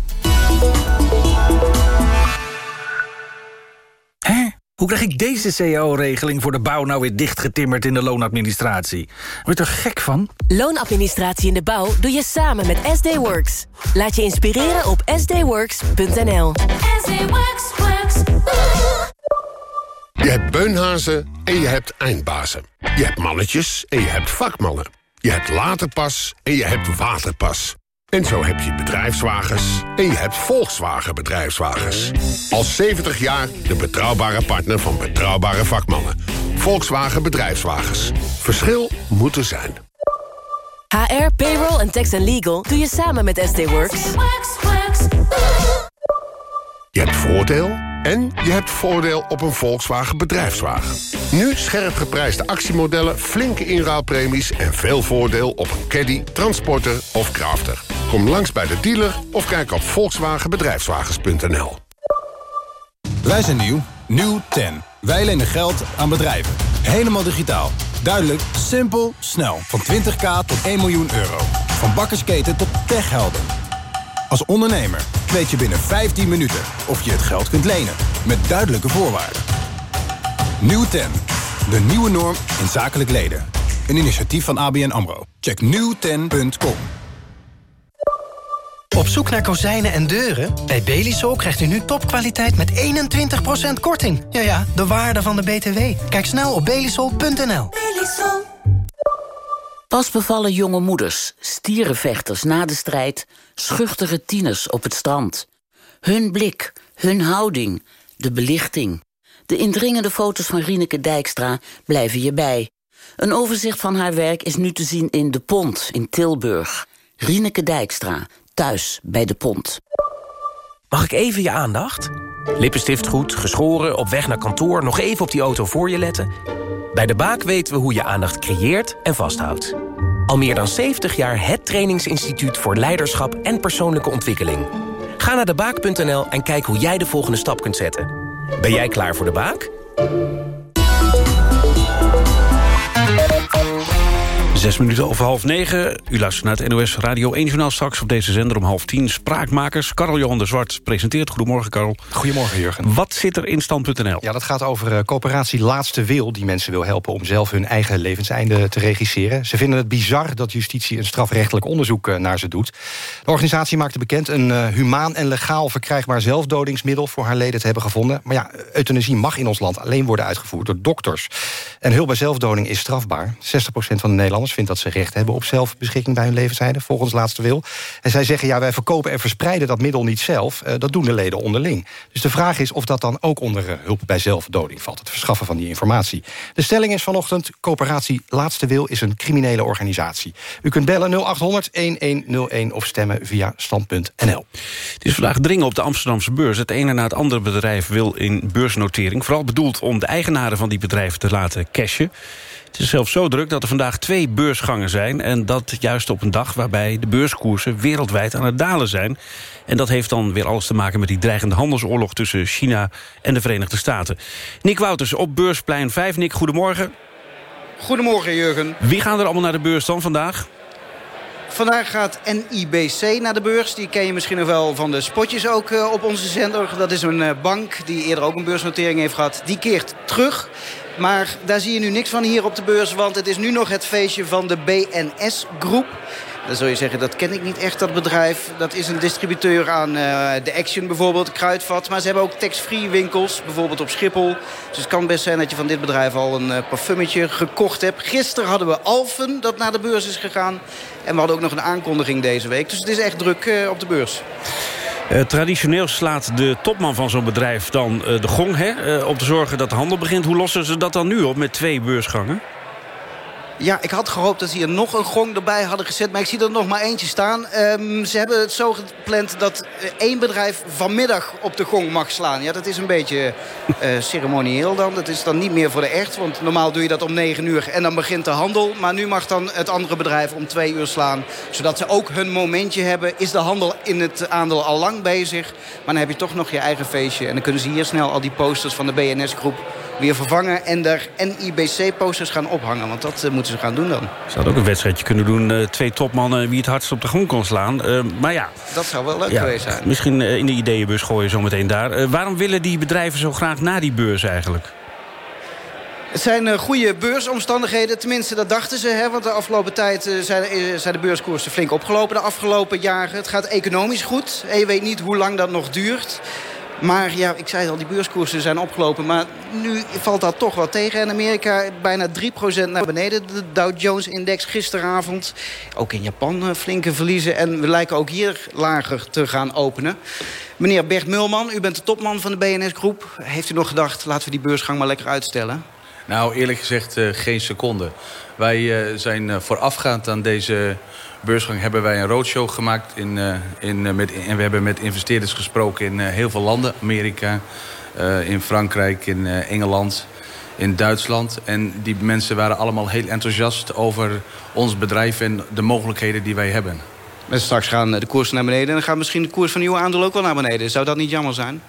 Hoe krijg ik deze cao-regeling voor de bouw nou weer dichtgetimmerd in de loonadministratie? Word je er gek van? Loonadministratie in de bouw doe je samen met SD Works. Laat je inspireren op sdworks.nl. Je hebt beunhazen en je hebt eindbazen. Je hebt mannetjes en je hebt vakmannen. Je hebt laterpas en je hebt waterpas. En zo heb je bedrijfswagens en je hebt Volkswagen bedrijfswagens. Al 70 jaar de betrouwbare partner van betrouwbare vakmannen. Volkswagen bedrijfswagens. Verschil moet er zijn. HR, payroll en tax and legal doe je samen met SD Works. Je hebt voordeel en je hebt voordeel op een Volkswagen bedrijfswagen. Nu scherp geprijsde actiemodellen, flinke inruilpremies... en veel voordeel op een caddy, transporter of crafter. Kom langs bij de dealer of kijk op volkswagenbedrijfswagens.nl. Wij zijn nieuw. Nieuw 10. Wij lenen geld aan bedrijven. Helemaal digitaal. Duidelijk, simpel, snel. Van 20k tot 1 miljoen euro. Van bakkersketen tot techhelden. Als ondernemer weet je binnen 15 minuten of je het geld kunt lenen. Met duidelijke voorwaarden. Nieuw 10. De nieuwe norm in zakelijk leden. Een initiatief van ABN AMRO. Check nieuwten.com. Op zoek naar kozijnen en deuren? Bij Belisol krijgt u nu topkwaliteit met 21% korting. Ja ja, de waarde van de BTW. Kijk snel op belisol.nl. Belisol. Pas bevallen jonge moeders, stierenvechters na de strijd... schuchtere tieners op het strand. Hun blik, hun houding, de belichting. De indringende foto's van Rieneke Dijkstra blijven je bij. Een overzicht van haar werk is nu te zien in De Pont in Tilburg. Rieneke Dijkstra, thuis bij De Pont. Mag ik even je aandacht? Lippenstift goed, geschoren, op weg naar kantoor... nog even op die auto voor je letten... Bij De Baak weten we hoe je aandacht creëert en vasthoudt. Al meer dan 70 jaar het trainingsinstituut voor leiderschap en persoonlijke ontwikkeling. Ga naar debaak.nl en kijk hoe jij de volgende stap kunt zetten. Ben jij klaar voor De Baak? Zes minuten over half negen. U luistert naar het NOS Radio 1 Journaal straks op deze zender om half tien. Spraakmakers, Karel Johan de Zwart presenteert. Goedemorgen, Karel. Goedemorgen, Jurgen. Wat zit er in stand.nl? Ja, dat gaat over uh, coöperatie Laatste Wil... die mensen wil helpen om zelf hun eigen levenseinde te regisseren. Ze vinden het bizar dat justitie een strafrechtelijk onderzoek uh, naar ze doet. De organisatie maakte bekend een uh, humaan en legaal verkrijgbaar zelfdodingsmiddel... voor haar leden te hebben gevonden. Maar ja, euthanasie mag in ons land alleen worden uitgevoerd door dokters. En hulp bij zelfdoding is strafbaar. 60% van de Nederlanders vindt dat ze recht hebben op zelfbeschikking bij hun levenseinde, volgens laatste wil. En zij zeggen, ja, wij verkopen en verspreiden dat middel niet zelf. Uh, dat doen de leden onderling. Dus de vraag is of dat dan ook onder uh, hulp bij zelfdoding valt. Het verschaffen van die informatie. De stelling is vanochtend, coöperatie Laatste Wil is een criminele organisatie. U kunt bellen 0800 1101 of stemmen via stand.nl. Het is vandaag dringen op de Amsterdamse beurs. Het ene na het andere bedrijf wil in beursnotering. Vooral bedoeld om de eigenaren van die bedrijven te laten cashen. Het is zelfs zo druk dat er vandaag twee beursgangen zijn... en dat juist op een dag waarbij de beurskoersen wereldwijd aan het dalen zijn. En dat heeft dan weer alles te maken met die dreigende handelsoorlog... tussen China en de Verenigde Staten. Nick Wouters op Beursplein 5. Nick, goedemorgen. Goedemorgen, Jurgen. Wie gaan er allemaal naar de beurs dan vandaag? Vandaag gaat NIBC naar de beurs. Die ken je misschien nog wel van de spotjes ook uh, op onze zender. Dat is een uh, bank die eerder ook een beursnotering heeft gehad. Die keert terug. Maar daar zie je nu niks van hier op de beurs. Want het is nu nog het feestje van de BNS-groep. Dan zul je zeggen, dat ken ik niet echt, dat bedrijf. Dat is een distributeur aan uh, de Action bijvoorbeeld, Kruidvat. Maar ze hebben ook tax-free winkels, bijvoorbeeld op Schiphol. Dus het kan best zijn dat je van dit bedrijf al een uh, parfummetje gekocht hebt. Gisteren hadden we Alphen, dat naar de beurs is gegaan. En we hadden ook nog een aankondiging deze week. Dus het is echt druk uh, op de beurs. Uh, traditioneel slaat de topman van zo'n bedrijf dan uh, de gong... Hè, uh, om te zorgen dat de handel begint. Hoe lossen ze dat dan nu op met twee beursgangen? Ja, ik had gehoopt dat ze hier nog een gong erbij hadden gezet. Maar ik zie er nog maar eentje staan. Um, ze hebben het zo gepland dat één bedrijf vanmiddag op de gong mag slaan. Ja, dat is een beetje uh, ceremonieel dan. Dat is dan niet meer voor de echt. Want normaal doe je dat om negen uur en dan begint de handel. Maar nu mag dan het andere bedrijf om twee uur slaan. Zodat ze ook hun momentje hebben. Is de handel in het aandeel al lang bezig. Maar dan heb je toch nog je eigen feestje. En dan kunnen ze hier snel al die posters van de BNS-groep weer vervangen en er NIBC-posters gaan ophangen. Want dat uh, moeten ze gaan doen dan. Ze hadden ook een wedstrijdje kunnen doen. Uh, twee topmannen wie het hardst op de grond kon slaan. Uh, maar ja. Dat zou wel leuk ja, geweest zijn. Misschien in de ideeënbus gooien zometeen daar. waarom willen die bedrijven zo graag naar die beurs eigenlijk? Het zijn goede beursomstandigheden. Tenminste, dat dachten ze. Hè? Want de afgelopen tijd zijn, zijn, de beurskoersen flink opgelopen de afgelopen jaren. Het gaat economisch goed. En je weet niet hoe lang dat nog duurt. Maar ja, ik zei al, die beurskoersen zijn opgelopen. Maar nu valt dat toch wel tegen. In Amerika bijna 3% naar beneden. De Dow Jones-index gisteravond. Ook in Japan uh, flinke verliezen. En we lijken ook hier lager te gaan openen. Meneer Bert Mulman, u bent de topman van de BNS-groep. Heeft u nog gedacht, laten we die beursgang maar lekker uitstellen? Nou, eerlijk gezegd uh, geen seconde. Wij uh, zijn voorafgaand aan deze beursgang hebben wij een roadshow gemaakt. In, in, met, en we hebben met investeerders gesproken in heel veel landen. Amerika, in Frankrijk, in Engeland, in Duitsland. En die mensen waren allemaal heel enthousiast over ons bedrijf... en de mogelijkheden die wij hebben. En straks gaan de koersen naar beneden... en dan gaat misschien de koers van nieuwe aandeel ook wel naar beneden. Zou dat niet jammer zijn?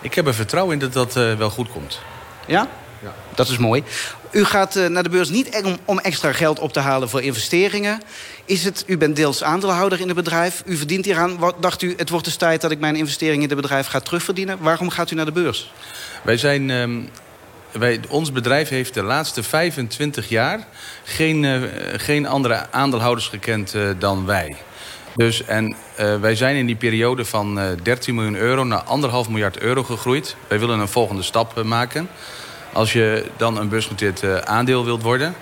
Ik heb er vertrouwen in dat dat wel goed komt. Ja? Ja. Dat is mooi. U gaat uh, naar de beurs niet om, om, extra geld op te halen voor investeringen. Is het, u bent deels aandeelhouder in het bedrijf. U verdient hieraan. Wat, dacht u, het wordt dus tijd dat ik mijn investering in het bedrijf ga terugverdienen. Waarom gaat u naar de beurs? Wij zijn... Um, wij, ons bedrijf heeft de laatste 25 jaar geen, uh, geen andere aandeelhouders gekend uh, dan wij. Dus, en uh, wij zijn in die periode van 13 miljoen euro naar 1,5 miljard euro gegroeid. Wij willen een volgende stap maken. Als je dan een beursgenoteerd uh, aandeel wilt worden...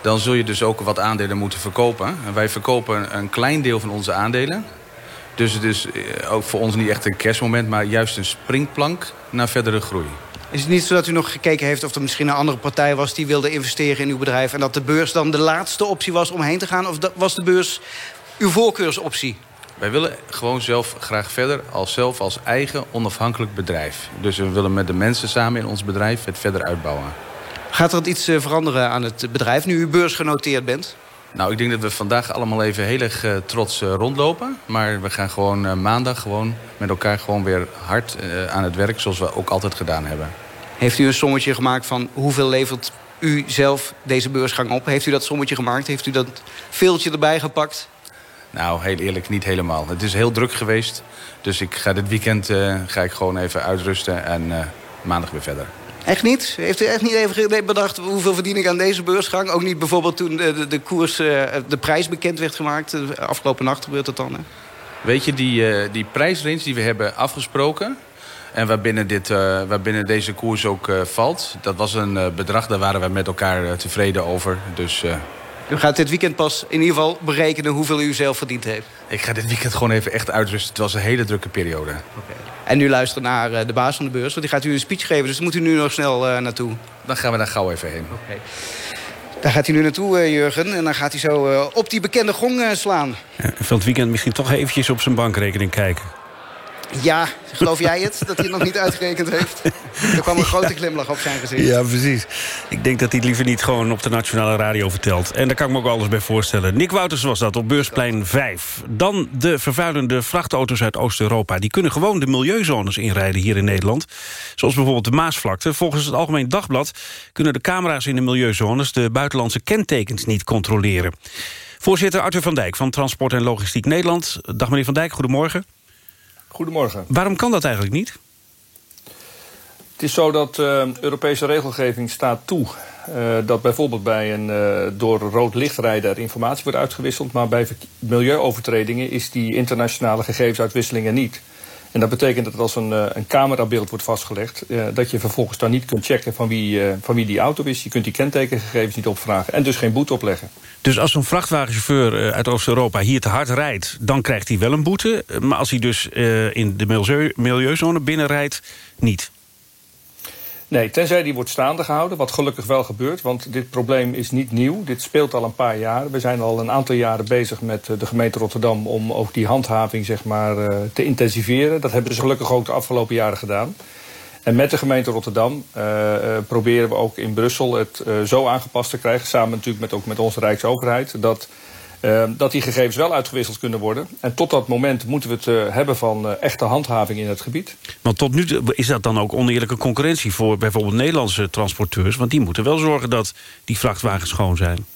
dan zul je dus ook wat aandelen moeten verkopen. En wij verkopen een klein deel van onze aandelen. Dus het is uh, ook voor ons niet echt een kerstmoment... maar juist een springplank naar verdere groei. Is het niet zo dat u nog gekeken heeft of er misschien een andere partij was... die wilde investeren in uw bedrijf... en dat de beurs dan de laatste optie was om heen te gaan? Of was de beurs uw voorkeursoptie? Wij willen gewoon zelf graag verder als zelf als eigen onafhankelijk bedrijf. Dus we willen met de mensen samen in ons bedrijf het verder uitbouwen. Gaat er iets eh, veranderen aan het bedrijf nu u beursgenoteerd bent? Nou, ik denk dat we vandaag allemaal even heel erg uh, trots uh, rondlopen. Maar we gaan gewoon uh, maandag gewoon met elkaar gewoon weer hard aan het werk... zoals we ook altijd gedaan hebben. Heeft u een sommetje gemaakt van hoeveel levert u zelf deze beursgang op? Heeft u dat sommetje gemaakt? Heeft u dat veeltje erbij gepakt? Nou, heel eerlijk, niet helemaal. Het is heel druk geweest. Dus ik ga dit weekend uh, ga ik gewoon even uitrusten en uh, maandag weer verder. Echt niet? Heeft u echt niet even bedacht hoeveel verdien ik aan deze beursgang? Ook niet bijvoorbeeld toen de, de, de koers, uh, de prijs bekend werd gemaakt. Afgelopen nacht gebeurt dat dan, hè? Weet je, die, die prijsrange die we hebben afgesproken... En waarbinnen, dit, waarbinnen deze koers ook valt. Dat was een bedrag, daar waren we met elkaar tevreden over. Dus, u gaat dit weekend pas in ieder geval berekenen hoeveel u zelf verdiend heeft? Ik ga dit weekend gewoon even echt uitrusten. Het was een hele drukke periode. Okay. En nu luisteren naar de baas van de beurs. Want die gaat u een speech geven, dus daar moet u nu nog snel naartoe. Dan gaan we daar gauw even heen. Okay. Daar gaat hij nu naartoe, Jurgen. En dan gaat hij zo op die bekende gong slaan. Ja, van het weekend misschien toch eventjes op zijn bankrekening kijken. Ja, geloof jij het, dat hij het nog niet uitgerekend heeft? Er kwam een grote glimlach op zijn gezicht. Ja, precies. Ik denk dat hij het liever niet gewoon op de nationale radio vertelt. En daar kan ik me ook alles bij voorstellen. Nick Wouters was dat op Beursplein 5. Dan de vervuilende vrachtauto's uit Oost-Europa. Die kunnen gewoon de milieuzones inrijden hier in Nederland. Zoals bijvoorbeeld de Maasvlakte. Volgens het Algemeen Dagblad kunnen de camera's in de milieuzones... de buitenlandse kentekens niet controleren. Voorzitter Arthur van Dijk van Transport en Logistiek Nederland. Dag meneer Van Dijk, goedemorgen. Goedemorgen. Waarom kan dat eigenlijk niet? Het is zo dat uh, Europese regelgeving staat toe... Uh, dat bijvoorbeeld bij een uh, door rood licht rijden er informatie wordt uitgewisseld... maar bij milieuovertredingen is die internationale gegevensuitwisseling er niet. En dat betekent dat als een, een camerabeeld wordt vastgelegd... dat je vervolgens dan niet kunt checken van wie, van wie die auto is. Je kunt die kentekengegevens niet opvragen en dus geen boete opleggen. Dus als zo'n vrachtwagenchauffeur uit Oost-Europa hier te hard rijdt... dan krijgt hij wel een boete. Maar als hij dus in de milieu, milieuzone binnenrijdt, niet. Nee, tenzij die wordt staande gehouden, wat gelukkig wel gebeurt. Want dit probleem is niet nieuw. Dit speelt al een paar jaar. We zijn al een aantal jaren bezig met de gemeente Rotterdam... om ook die handhaving zeg maar, te intensiveren. Dat hebben ze gelukkig ook de afgelopen jaren gedaan. En met de gemeente Rotterdam uh, uh, proberen we ook in Brussel het uh, zo aangepast te krijgen... samen natuurlijk met, ook met onze Rijksoverheid... dat dat die gegevens wel uitgewisseld kunnen worden. En tot dat moment moeten we het hebben van echte handhaving in het gebied. Want tot nu is dat dan ook oneerlijke concurrentie... voor bijvoorbeeld Nederlandse transporteurs? Want die moeten wel zorgen dat die vrachtwagens schoon zijn.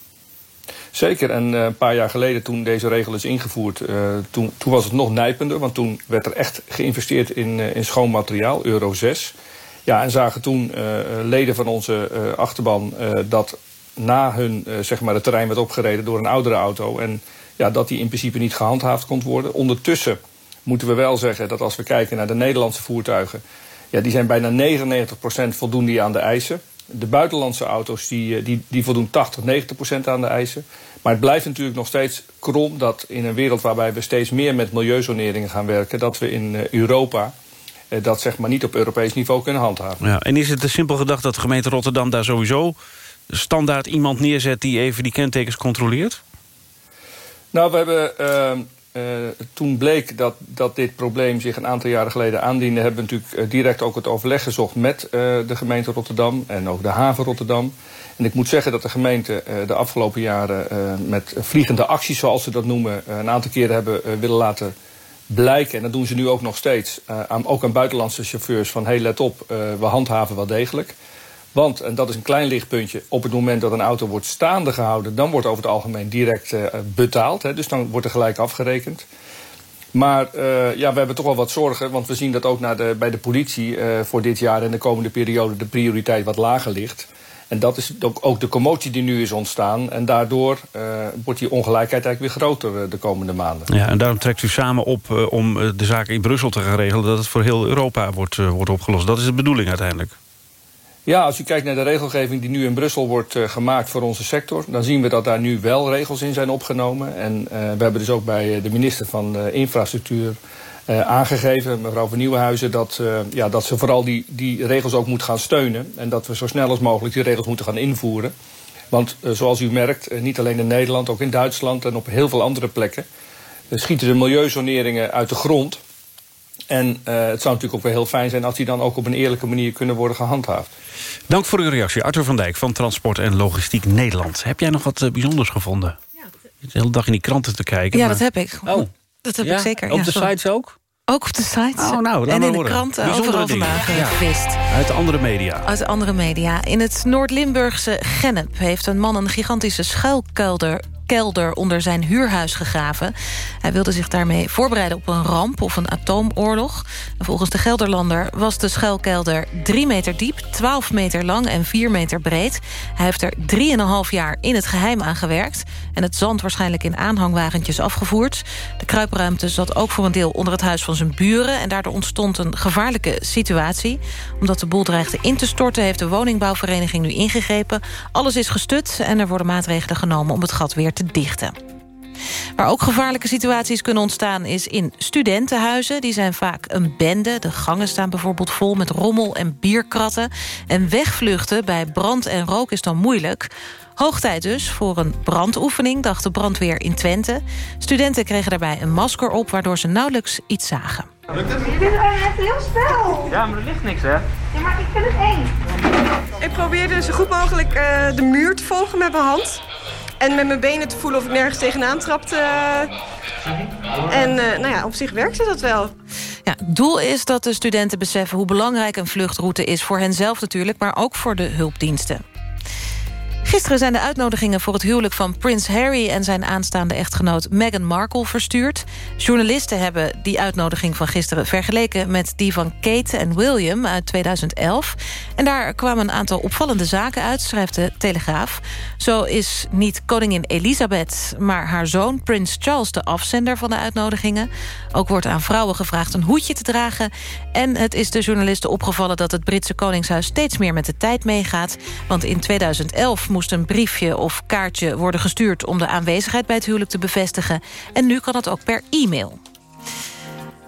Zeker, en een paar jaar geleden toen deze regel is ingevoerd... toen, toen was het nog nijpender, want toen werd er echt geïnvesteerd in, in schoon materiaal, euro 6... Ja, en zagen toen uh, leden van onze uh, achterban dat na hun zeg maar het terrein werd opgereden door een oudere auto. En ja, dat die in principe niet gehandhaafd kon worden. Ondertussen moeten we wel zeggen dat als we kijken naar de Nederlandse voertuigen... Ja, die zijn bijna 99% voldoen die aan de eisen. De buitenlandse auto's die, die, die voldoen 80, 90% aan de eisen. Maar het blijft natuurlijk nog steeds krom dat in een wereld waarbij we steeds meer met milieuzoneringen gaan werken... dat we in Europa dat zeg maar niet op Europees niveau kunnen handhaven. Ja, en is het simpel gedacht dat de gemeente Rotterdam daar sowieso standaard iemand neerzet die even die kentekens controleert? Nou, we hebben uh, uh, toen bleek dat, dat dit probleem zich een aantal jaren geleden aandiende... hebben we natuurlijk direct ook het overleg gezocht met uh, de gemeente Rotterdam... en ook de haven Rotterdam. En ik moet zeggen dat de gemeente de afgelopen jaren... met vliegende acties, zoals ze dat noemen... een aantal keren hebben willen laten blijken, en dat doen ze nu ook nog steeds... Uh, aan, ook aan buitenlandse chauffeurs van... hey, let op, uh, we handhaven wel degelijk. Want, en dat is een klein lichtpuntje... op het moment dat een auto wordt staande gehouden... dan wordt over het algemeen direct uh, betaald. Hè, dus dan wordt er gelijk afgerekend. Maar ja, we hebben toch wel wat zorgen... want we zien dat ook naar de, bij de politie voor dit jaar... en de komende periode de prioriteit wat lager ligt... En dat is ook de commotie die nu is ontstaan. En daardoor uh, wordt die ongelijkheid eigenlijk weer groter uh, de komende maanden. Ja, en daarom trekt u samen op uh, om de zaken in Brussel te gaan regelen... dat het voor heel Europa wordt, wordt opgelost. Dat is de bedoeling uiteindelijk. Ja, als u kijkt naar de regelgeving die nu in Brussel wordt gemaakt voor onze sector... dan zien we dat daar nu wel regels in zijn opgenomen. En we hebben dus ook bij de minister van Infrastructuur uh, aangegeven, mevrouw van Nieuwenhuizen, dat, uh, ja, dat ze vooral die, die regels ook moet gaan steunen. En dat we zo snel als mogelijk die regels moeten gaan invoeren. Want uh, zoals u merkt, niet alleen in Nederland, ook in Duitsland en op heel veel andere plekken... schieten de milieuzoneringen uit de grond. En het zou natuurlijk ook wel heel fijn zijn als die dan ook op een eerlijke manier kunnen worden gehandhaafd. Dank voor uw reactie. Arthur van Dijk van Transport en Logistiek Nederland. Heb jij nog wat bijzonders gevonden? Ja. De hele dag in die kranten te kijken. Ja, maar... dat heb ik. Oh. Dat heb ja? ik zeker. Op ja, de sorry. sites ook? Ook op de sites. Oh, nou, en in de kranten overal vandaag Ja. Uit andere media. Uit andere media. In het Noord-Limburgse Gennep heeft een man een gigantische schuilkelder kelder onder zijn huurhuis gegraven. Hij wilde zich daarmee voorbereiden op een ramp of een atoomoorlog. volgens de Gelderlander was de schuilkelder 3 meter diep... 12 meter lang en 4 meter breed. Hij heeft er 3,5 jaar in het geheim aan gewerkt... en het zand waarschijnlijk in aanhangwagentjes afgevoerd. De kruipruimte zat ook voor een deel onder het huis van zijn buren... en daardoor ontstond een gevaarlijke situatie. Omdat de boel dreigde in te storten... heeft de woningbouwvereniging nu ingegrepen. Alles is gestut en er worden maatregelen genomen... om het gat weer te dichten. Waar ook gevaarlijke situaties kunnen ontstaan is in studentenhuizen. Die zijn vaak een bende. De gangen staan bijvoorbeeld vol met rommel en bierkratten. En wegvluchten bij brand en rook is dan moeilijk. Hoog tijd dus voor een brandoefening, dacht de brandweer in Twente. Studenten kregen daarbij een masker op, waardoor ze nauwelijks iets zagen. Lukt het? Dit is echt heel spel. Ja, maar er ligt niks, hè? Ja, maar ik vind het eng. Ik probeerde zo goed mogelijk uh, de muur te volgen met mijn hand. En met mijn benen te voelen of ik nergens tegenaan trapte. En uh, nou ja, op zich werkte dat wel. Ja, het doel is dat de studenten beseffen hoe belangrijk een vluchtroute is... voor henzelf natuurlijk, maar ook voor de hulpdiensten. Gisteren zijn de uitnodigingen voor het huwelijk van Prins Harry... en zijn aanstaande echtgenoot Meghan Markle verstuurd. Journalisten hebben die uitnodiging van gisteren vergeleken... met die van Kate en William uit 2011. En daar kwamen een aantal opvallende zaken uit, schrijft de Telegraaf. Zo is niet koningin Elisabeth, maar haar zoon Prins Charles... de afzender van de uitnodigingen. Ook wordt aan vrouwen gevraagd een hoedje te dragen. En het is de journalisten opgevallen dat het Britse Koningshuis... steeds meer met de tijd meegaat. Want in 2011 moest een briefje of kaartje worden gestuurd... om de aanwezigheid bij het huwelijk te bevestigen. En nu kan dat ook per e-mail.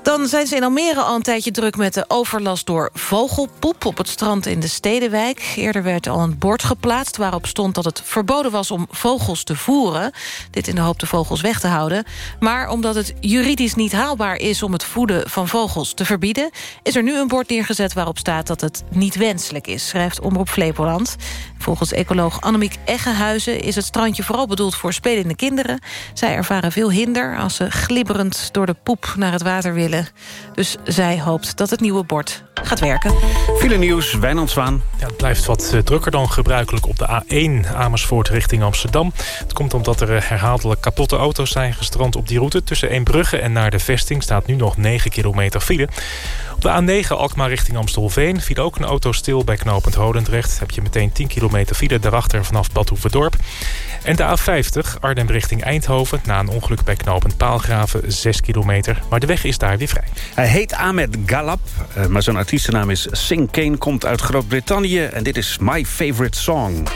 Dan zijn ze in Almere al een tijdje druk met de overlast door vogelpoep op het strand in de Stedenwijk. Eerder werd al een bord geplaatst waarop stond dat het verboden was om vogels te voeren. Dit in de hoop de vogels weg te houden. Maar omdat het juridisch niet haalbaar is om het voeden van vogels te verbieden... is er nu een bord neergezet waarop staat dat het niet wenselijk is, schrijft Omroep Flevoland. Volgens ecoloog Annemiek Eggenhuizen is het strandje vooral bedoeld voor spelende kinderen. Zij ervaren veel hinder als ze glibberend door de poep naar het water willen dus zij hoopt dat het nieuwe bord gaat werken. File nieuws, Wijnand Zwaan. Ja, het blijft wat eh, drukker dan gebruikelijk op de A1 Amersfoort richting Amsterdam. Het komt omdat er eh, herhaaldelijk kapotte auto's zijn gestrand op die route. Tussen Eembrugge en naar de vesting staat nu nog 9 kilometer file. De A9 Alkmaar richting Amstelveen viel ook een auto stil bij knooppunt Hodendrecht. Heb je meteen 10 kilometer file daarachter vanaf Bad Hoeverdorp. En de A50 Arnhem richting Eindhoven. Na een ongeluk bij knooppunt Paalgraven 6 kilometer. Maar de weg is daar weer vrij. Hij heet Ahmed Galap, eh, maar zijn artiestennaam is Sing Kane. Komt uit Groot-Brittannië en dit is My Favorite Song.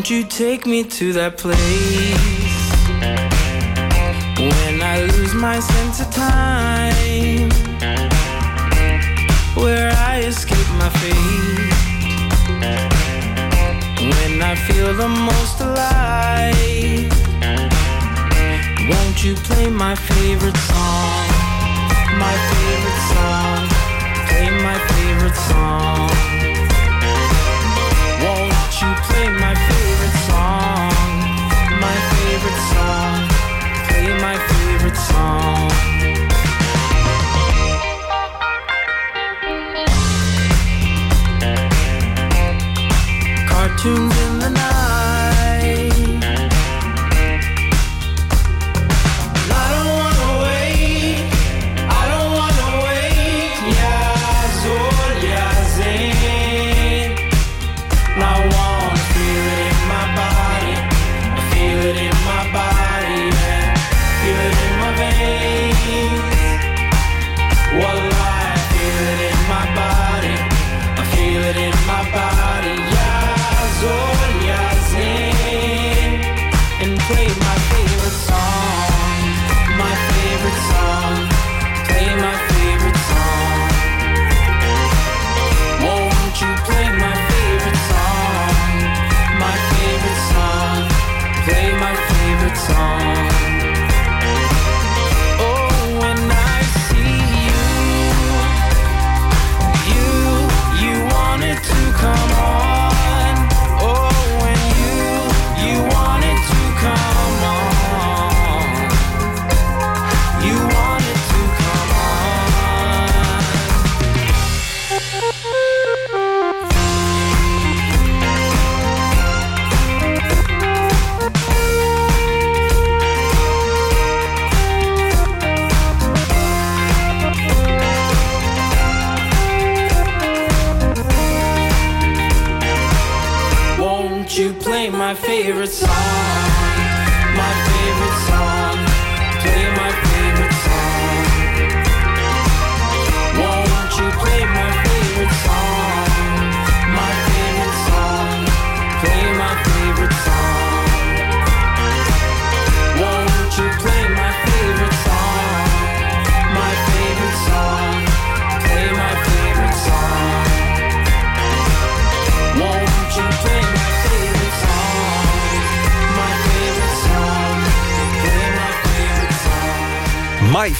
Won't you take me to that place? When I lose my sense of time Where I escape my fate. When I feel the most alive Won't you play my favorite song? My favorite song. Play my favorite song you play my favorite song, my favorite song, play my favorite song. Cartoons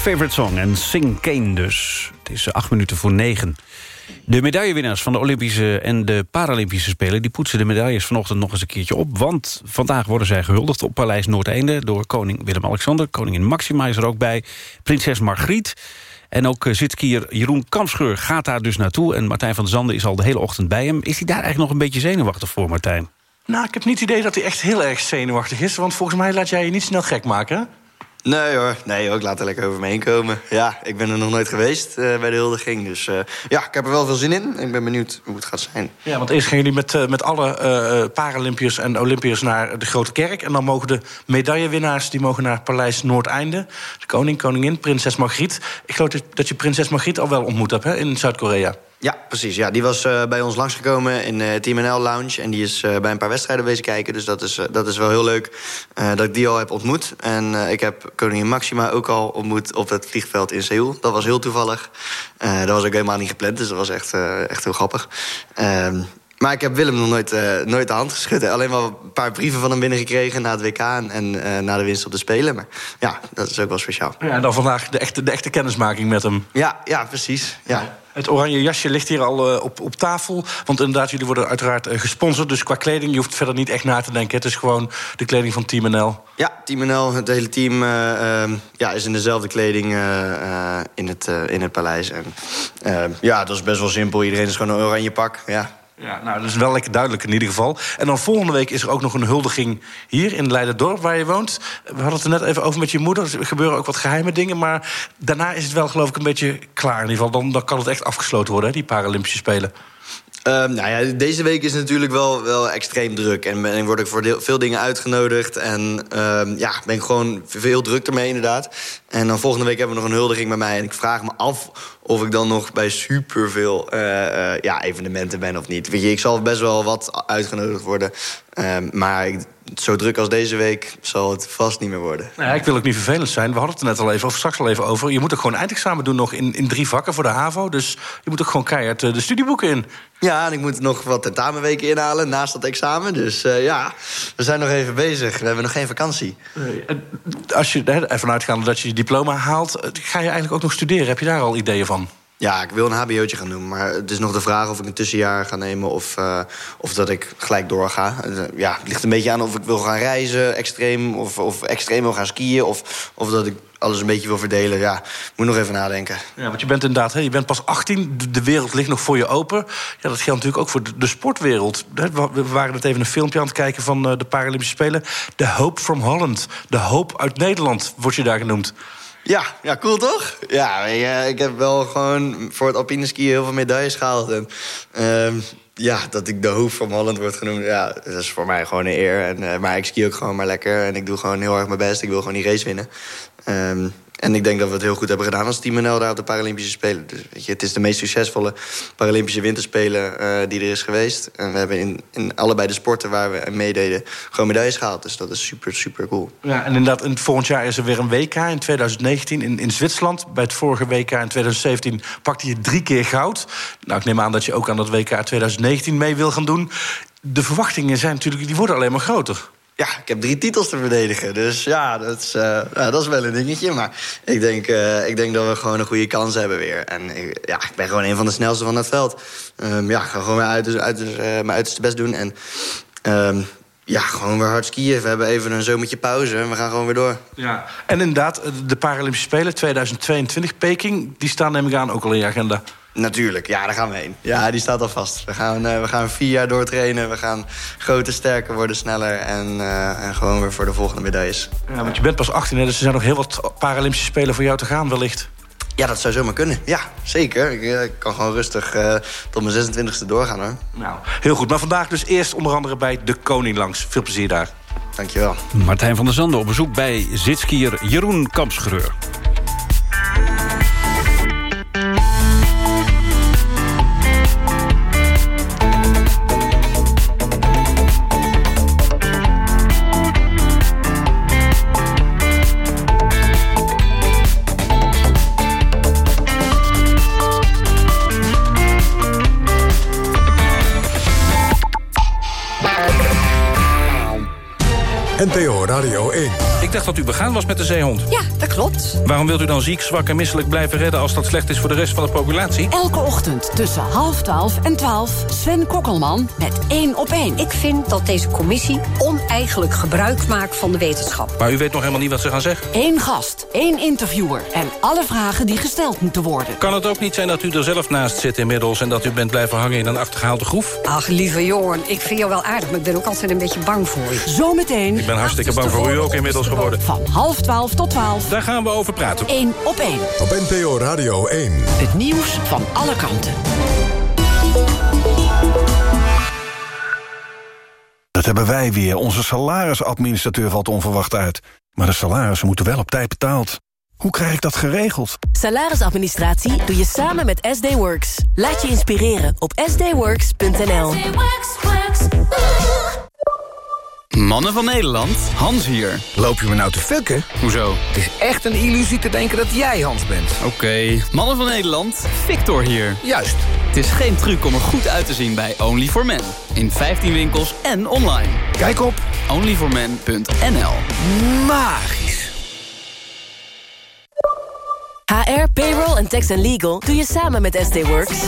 Favorite Song en Sing Kane dus. Het is acht minuten voor negen. De medaillewinnaars van de Olympische en de Paralympische Spelen... die poetsen de medailles vanochtend nog eens een keertje op... want vandaag worden zij gehuldigd op Paleis Noordeinde... door koning Willem-Alexander. Koningin Maxima is er ook bij. Prinses Margriet. En ook eh, zitskier Jeroen Kampscheur gaat daar dus naartoe. En Martijn van Zanden is al de hele ochtend bij hem. Is hij daar eigenlijk nog een beetje zenuwachtig voor, Martijn? Nou, ik heb niet het idee dat hij echt heel erg zenuwachtig is. Want volgens mij laat jij je niet snel gek maken? Nee hoor, nee hoor, ik laat er lekker over me heen komen. Ja, ik ben er nog nooit geweest eh, bij de huldiging. Dus eh, ja, ik heb er wel veel zin in. Ik ben benieuwd hoe het gaat zijn. Ja, want eerst gaan jullie met, eh, met alle Paralympiërs en Olympiërs naar de Grote Kerk. En dan mogen de medaillewinnaars die mogen naar Paleis Noordeinde. De koning, koningin, prinses Margriet. Ik geloof dat je prinses Margriet al wel ontmoet hebt hè, in Zuid-Korea. Ja, precies. Ja, die was eh, bij ons langsgekomen in de Team NL Lounge. En die is eh, bij een paar wedstrijden bezig kijken. Dus dat is, eh, dat is wel heel leuk eh, dat ik die al heb ontmoet. En eh, ik heb koningin Maxima ook al ontmoet op het vliegveld in Seoul. Dat was heel toevallig. Eh, dat was ook helemaal niet gepland, dus dat was echt, eh, echt heel grappig. Maar ik heb Willem nog nooit, eh, nooit de hand geschud. Alleen wel een paar brieven van hem binnengekregen na het WK en, eh, na de winst op de Spelen. Maar ja, dat is ook wel speciaal. Ja, en dan vandaag de echte, de echte kennismaking met hem. Ja, ja precies. Ja. Het oranje jasje ligt hier al eh, op, op tafel. Want inderdaad, jullie worden uiteraard gesponsord. Dus qua kleding, je hoeft verder niet echt na te denken. Het is gewoon de kleding van Team NL. Ja, Team NL, het hele team eh, ehm, ja, is in dezelfde kleding in, het, in het paleis. En, ehm, ja, dat is best wel simpel. Iedereen is gewoon een oranje pak. Ja. Ja, nou, dat is wel lekker duidelijk in ieder geval. En dan volgende week is er ook nog een huldiging hier in Leiderdorp, waar je woont. We hadden het er net even over met je moeder. Er gebeuren ook wat geheime dingen. Maar daarna is het wel, geloof ik, een beetje klaar. In ieder geval, dan, dan kan het echt afgesloten worden, hè, die Paralympische Spelen. Ehm, nou ja, deze week is natuurlijk wel, wel extreem druk. En ben, word ik voor veel dingen uitgenodigd. En ehm, ja, ben ik gewoon veel druk ermee inderdaad. En dan volgende week hebben we nog een huldiging bij mij. En ik vraag me af of ik dan nog bij superveel eh, ja, evenementen ben of niet. Weet je, ik zal best wel wat uitgenodigd worden. Ehm, maar ik, zo druk als deze week zal het vast niet meer worden. Nou ja, ik wil ook niet vervelend zijn. We hadden het er net al even, of straks al even over. Je moet ook gewoon eindexamen doen nog in, in drie vakken voor de HAVO. Dus je moet ook gewoon keihard eh, de studieboeken in. Ja, en ik moet nog wat tentamenweken inhalen naast dat examen. Dus eh, ja, we zijn nog even bezig. We hebben nog geen vakantie. Als je er ervan uitgaat dat je je diploma haalt... eh, ga je eigenlijk ook nog studeren? Heb je daar al ideeën van? Ja, ik wil een hbo'tje gaan doen. Maar het is nog de vraag of ik een tussenjaar ga nemen... of, eh, of dat ik gelijk doorga. Eh, ja, het ligt een beetje aan of ik wil gaan reizen extreem... of, of extreem wil gaan skiën... Of, of dat ik alles een beetje wil verdelen. Ja, moet nog even nadenken. Ja, want je bent inderdaad, hè, je bent pas 18, de- wereld ligt nog voor je open. Ja, dat geldt natuurlijk ook voor de, de sportwereld. We waren net even een filmpje aan het kijken van eh, de Paralympische Spelen. De Hope from Holland, de hoop uit Nederland, wordt je daar genoemd. Ja, ja, cool toch? Ja, je, ik heb wel gewoon voor het alpine skiën heel veel medailles gehaald. En ehm, ja, dat ik de hoofd van Holland word genoemd, ja, dat is voor mij gewoon een eer. En, eh, maar ik ski ook gewoon maar lekker en ik doe gewoon heel erg mijn best. Ik wil gewoon die race winnen. Ehm, en ik denk dat we het heel goed hebben gedaan als Team NL daar op de Paralympische Spelen. Dus weet je, het is de meest succesvolle Paralympische winterspelen eh, die er is geweest. En we hebben in, in allebei de sporten waar we meededen gewoon medailles gehaald. Dus dat is super, super cool. Ja, en inderdaad, volgend jaar is er weer een WK in 2019 in, in Zwitserland. Bij het vorige WK in 2017 pakte je drie keer goud. Nou, ik neem aan dat je ook aan dat WK 2019 mee wil gaan doen. De verwachtingen zijn natuurlijk, die worden alleen maar groter. Ja, ik heb drie titels te verdedigen. Dus ja, dat is, eh, dat is wel een dingetje. Maar ik denk, eh, ik denk dat we gewoon een goede kans hebben weer. En ik, ja, ik ben gewoon een van de snelste van het veld. Ehm, ja, ik ga gewoon weer uit, uit, eh, mijn uiterste best doen. En ehm, ja, gewoon weer hard skiën. We hebben even een zomertje pauze en we gaan gewoon weer door. Ja. En inderdaad, de Paralympische Spelen 2022 Peking, die staan neem ik aan ook al in je agenda. Natuurlijk, ja, daar gaan we heen. Ja, die staat al vast. We gaan, eh, we gaan vier jaar doortrainen. We gaan groter, sterker worden, sneller. En, eh, en gewoon weer voor de volgende medailles. Ja, want je bent pas 18, hè, dus er zijn nog heel wat Paralympische Spelen voor jou te gaan wellicht. Ja, dat zou zomaar kunnen. Ja, zeker. Ik, eh, ik kan gewoon rustig eh, tot mijn 26e doorgaan, hoor. Nou, heel goed. Maar vandaag dus eerst onder andere bij De Koning langs. Veel plezier daar. Dankjewel. Martijn van der Zanden op bezoek bij zitskier Jeroen Kampschreur. NPO Radio 1. Ik dacht dat u begaan was met de zeehond. Ja, dat klopt. Waarom wilt u dan ziek, zwak en misselijk blijven redden... als dat slecht is voor de rest van de populatie? Elke ochtend tussen half twaalf en twaalf Sven Kokkelman met één op één. Ik vind dat deze commissie oneigenlijk gebruik maakt van de wetenschap. Maar u weet nog helemaal niet wat ze gaan zeggen. Eén gast, één interviewer en alle vragen die gesteld moeten worden. Kan het ook niet zijn dat u er zelf naast zit inmiddels... en dat u bent blijven hangen in een achtergehaalde groef? Ach, lieve jongen, ik vind jou wel aardig, maar ik ben ook altijd een beetje bang voor je. Zometeen. Ik ben hartstikke bang voor u ook inmiddels geworden. Van half twaalf tot twaalf. Daar gaan we over praten. Eén op één. Op NPO Radio 1. Het nieuws van alle kanten. Dat hebben wij weer. Onze salarisadministrateur valt onverwacht uit. Maar de salarissen moeten wel op tijd betaald. Hoe krijg ik dat geregeld? Salarisadministratie doe je samen met SD Works. Laat je inspireren op sdworks.nl. Mannen van Nederland, Hans hier. Loop je me nou te fucken? Hoezo? Het is echt een illusie te denken dat jij Hans bent. Oké, Mannen van Nederland, Victor hier. Juist. Het is geen truc om er goed uit te zien bij Only for Men. In 15 winkels en online. Kijk op onlyformen.nl Magisch. HR, payroll en tax and legal doe je samen met SD Works.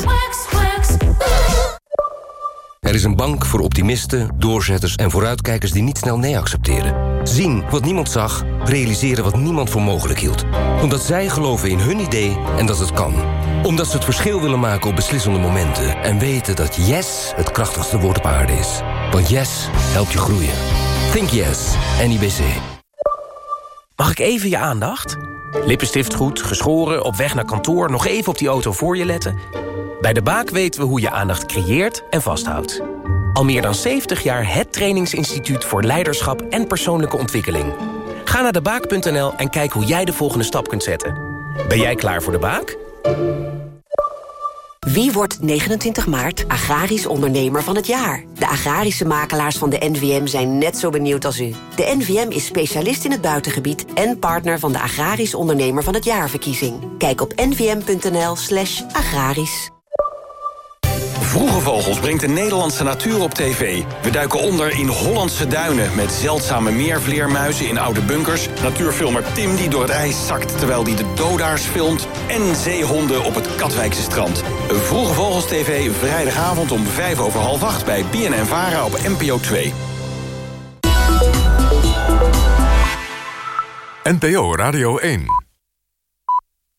Er is een bank voor optimisten, doorzetters en vooruitkijkers die niet snel nee accepteren. Zien wat niemand zag, realiseren wat niemand voor mogelijk hield. Omdat zij geloven in hun idee en dat het kan. Omdat ze het verschil willen maken op beslissende momenten. En weten dat yes het krachtigste woord op aarde is. Want yes helpt je groeien. Think yes, NIBC. Mag ik even je aandacht? Lippenstift goed, geschoren, op weg naar kantoor... nog even op die auto voor je letten? Bij De Baak weten we hoe je aandacht creëert en vasthoudt. Al meer dan 70 jaar het trainingsinstituut voor leiderschap en persoonlijke ontwikkeling. Ga naar debaak.nl en kijk hoe jij de volgende stap kunt zetten. Ben jij klaar voor De Baak? Wie wordt 29 maart agrarisch ondernemer van het jaar? De agrarische makelaars van de NVM zijn net zo benieuwd als u. De NVM is specialist in het buitengebied en partner van de agrarisch ondernemer van het jaarverkiezing. Kijk op nvm.nl slash agrarisch. Vroege Vogels brengt de Nederlandse natuur op tv. We duiken onder in Hollandse duinen... met zeldzame meervleermuizen in oude bunkers... natuurfilmer Tim die door het ijs zakt terwijl hij de dodaars filmt... en zeehonden op het Katwijkse strand. Vroege Vogels TV vrijdagavond om vijf over half acht... bij BNN-Vara op NPO 2. NPO Radio 1.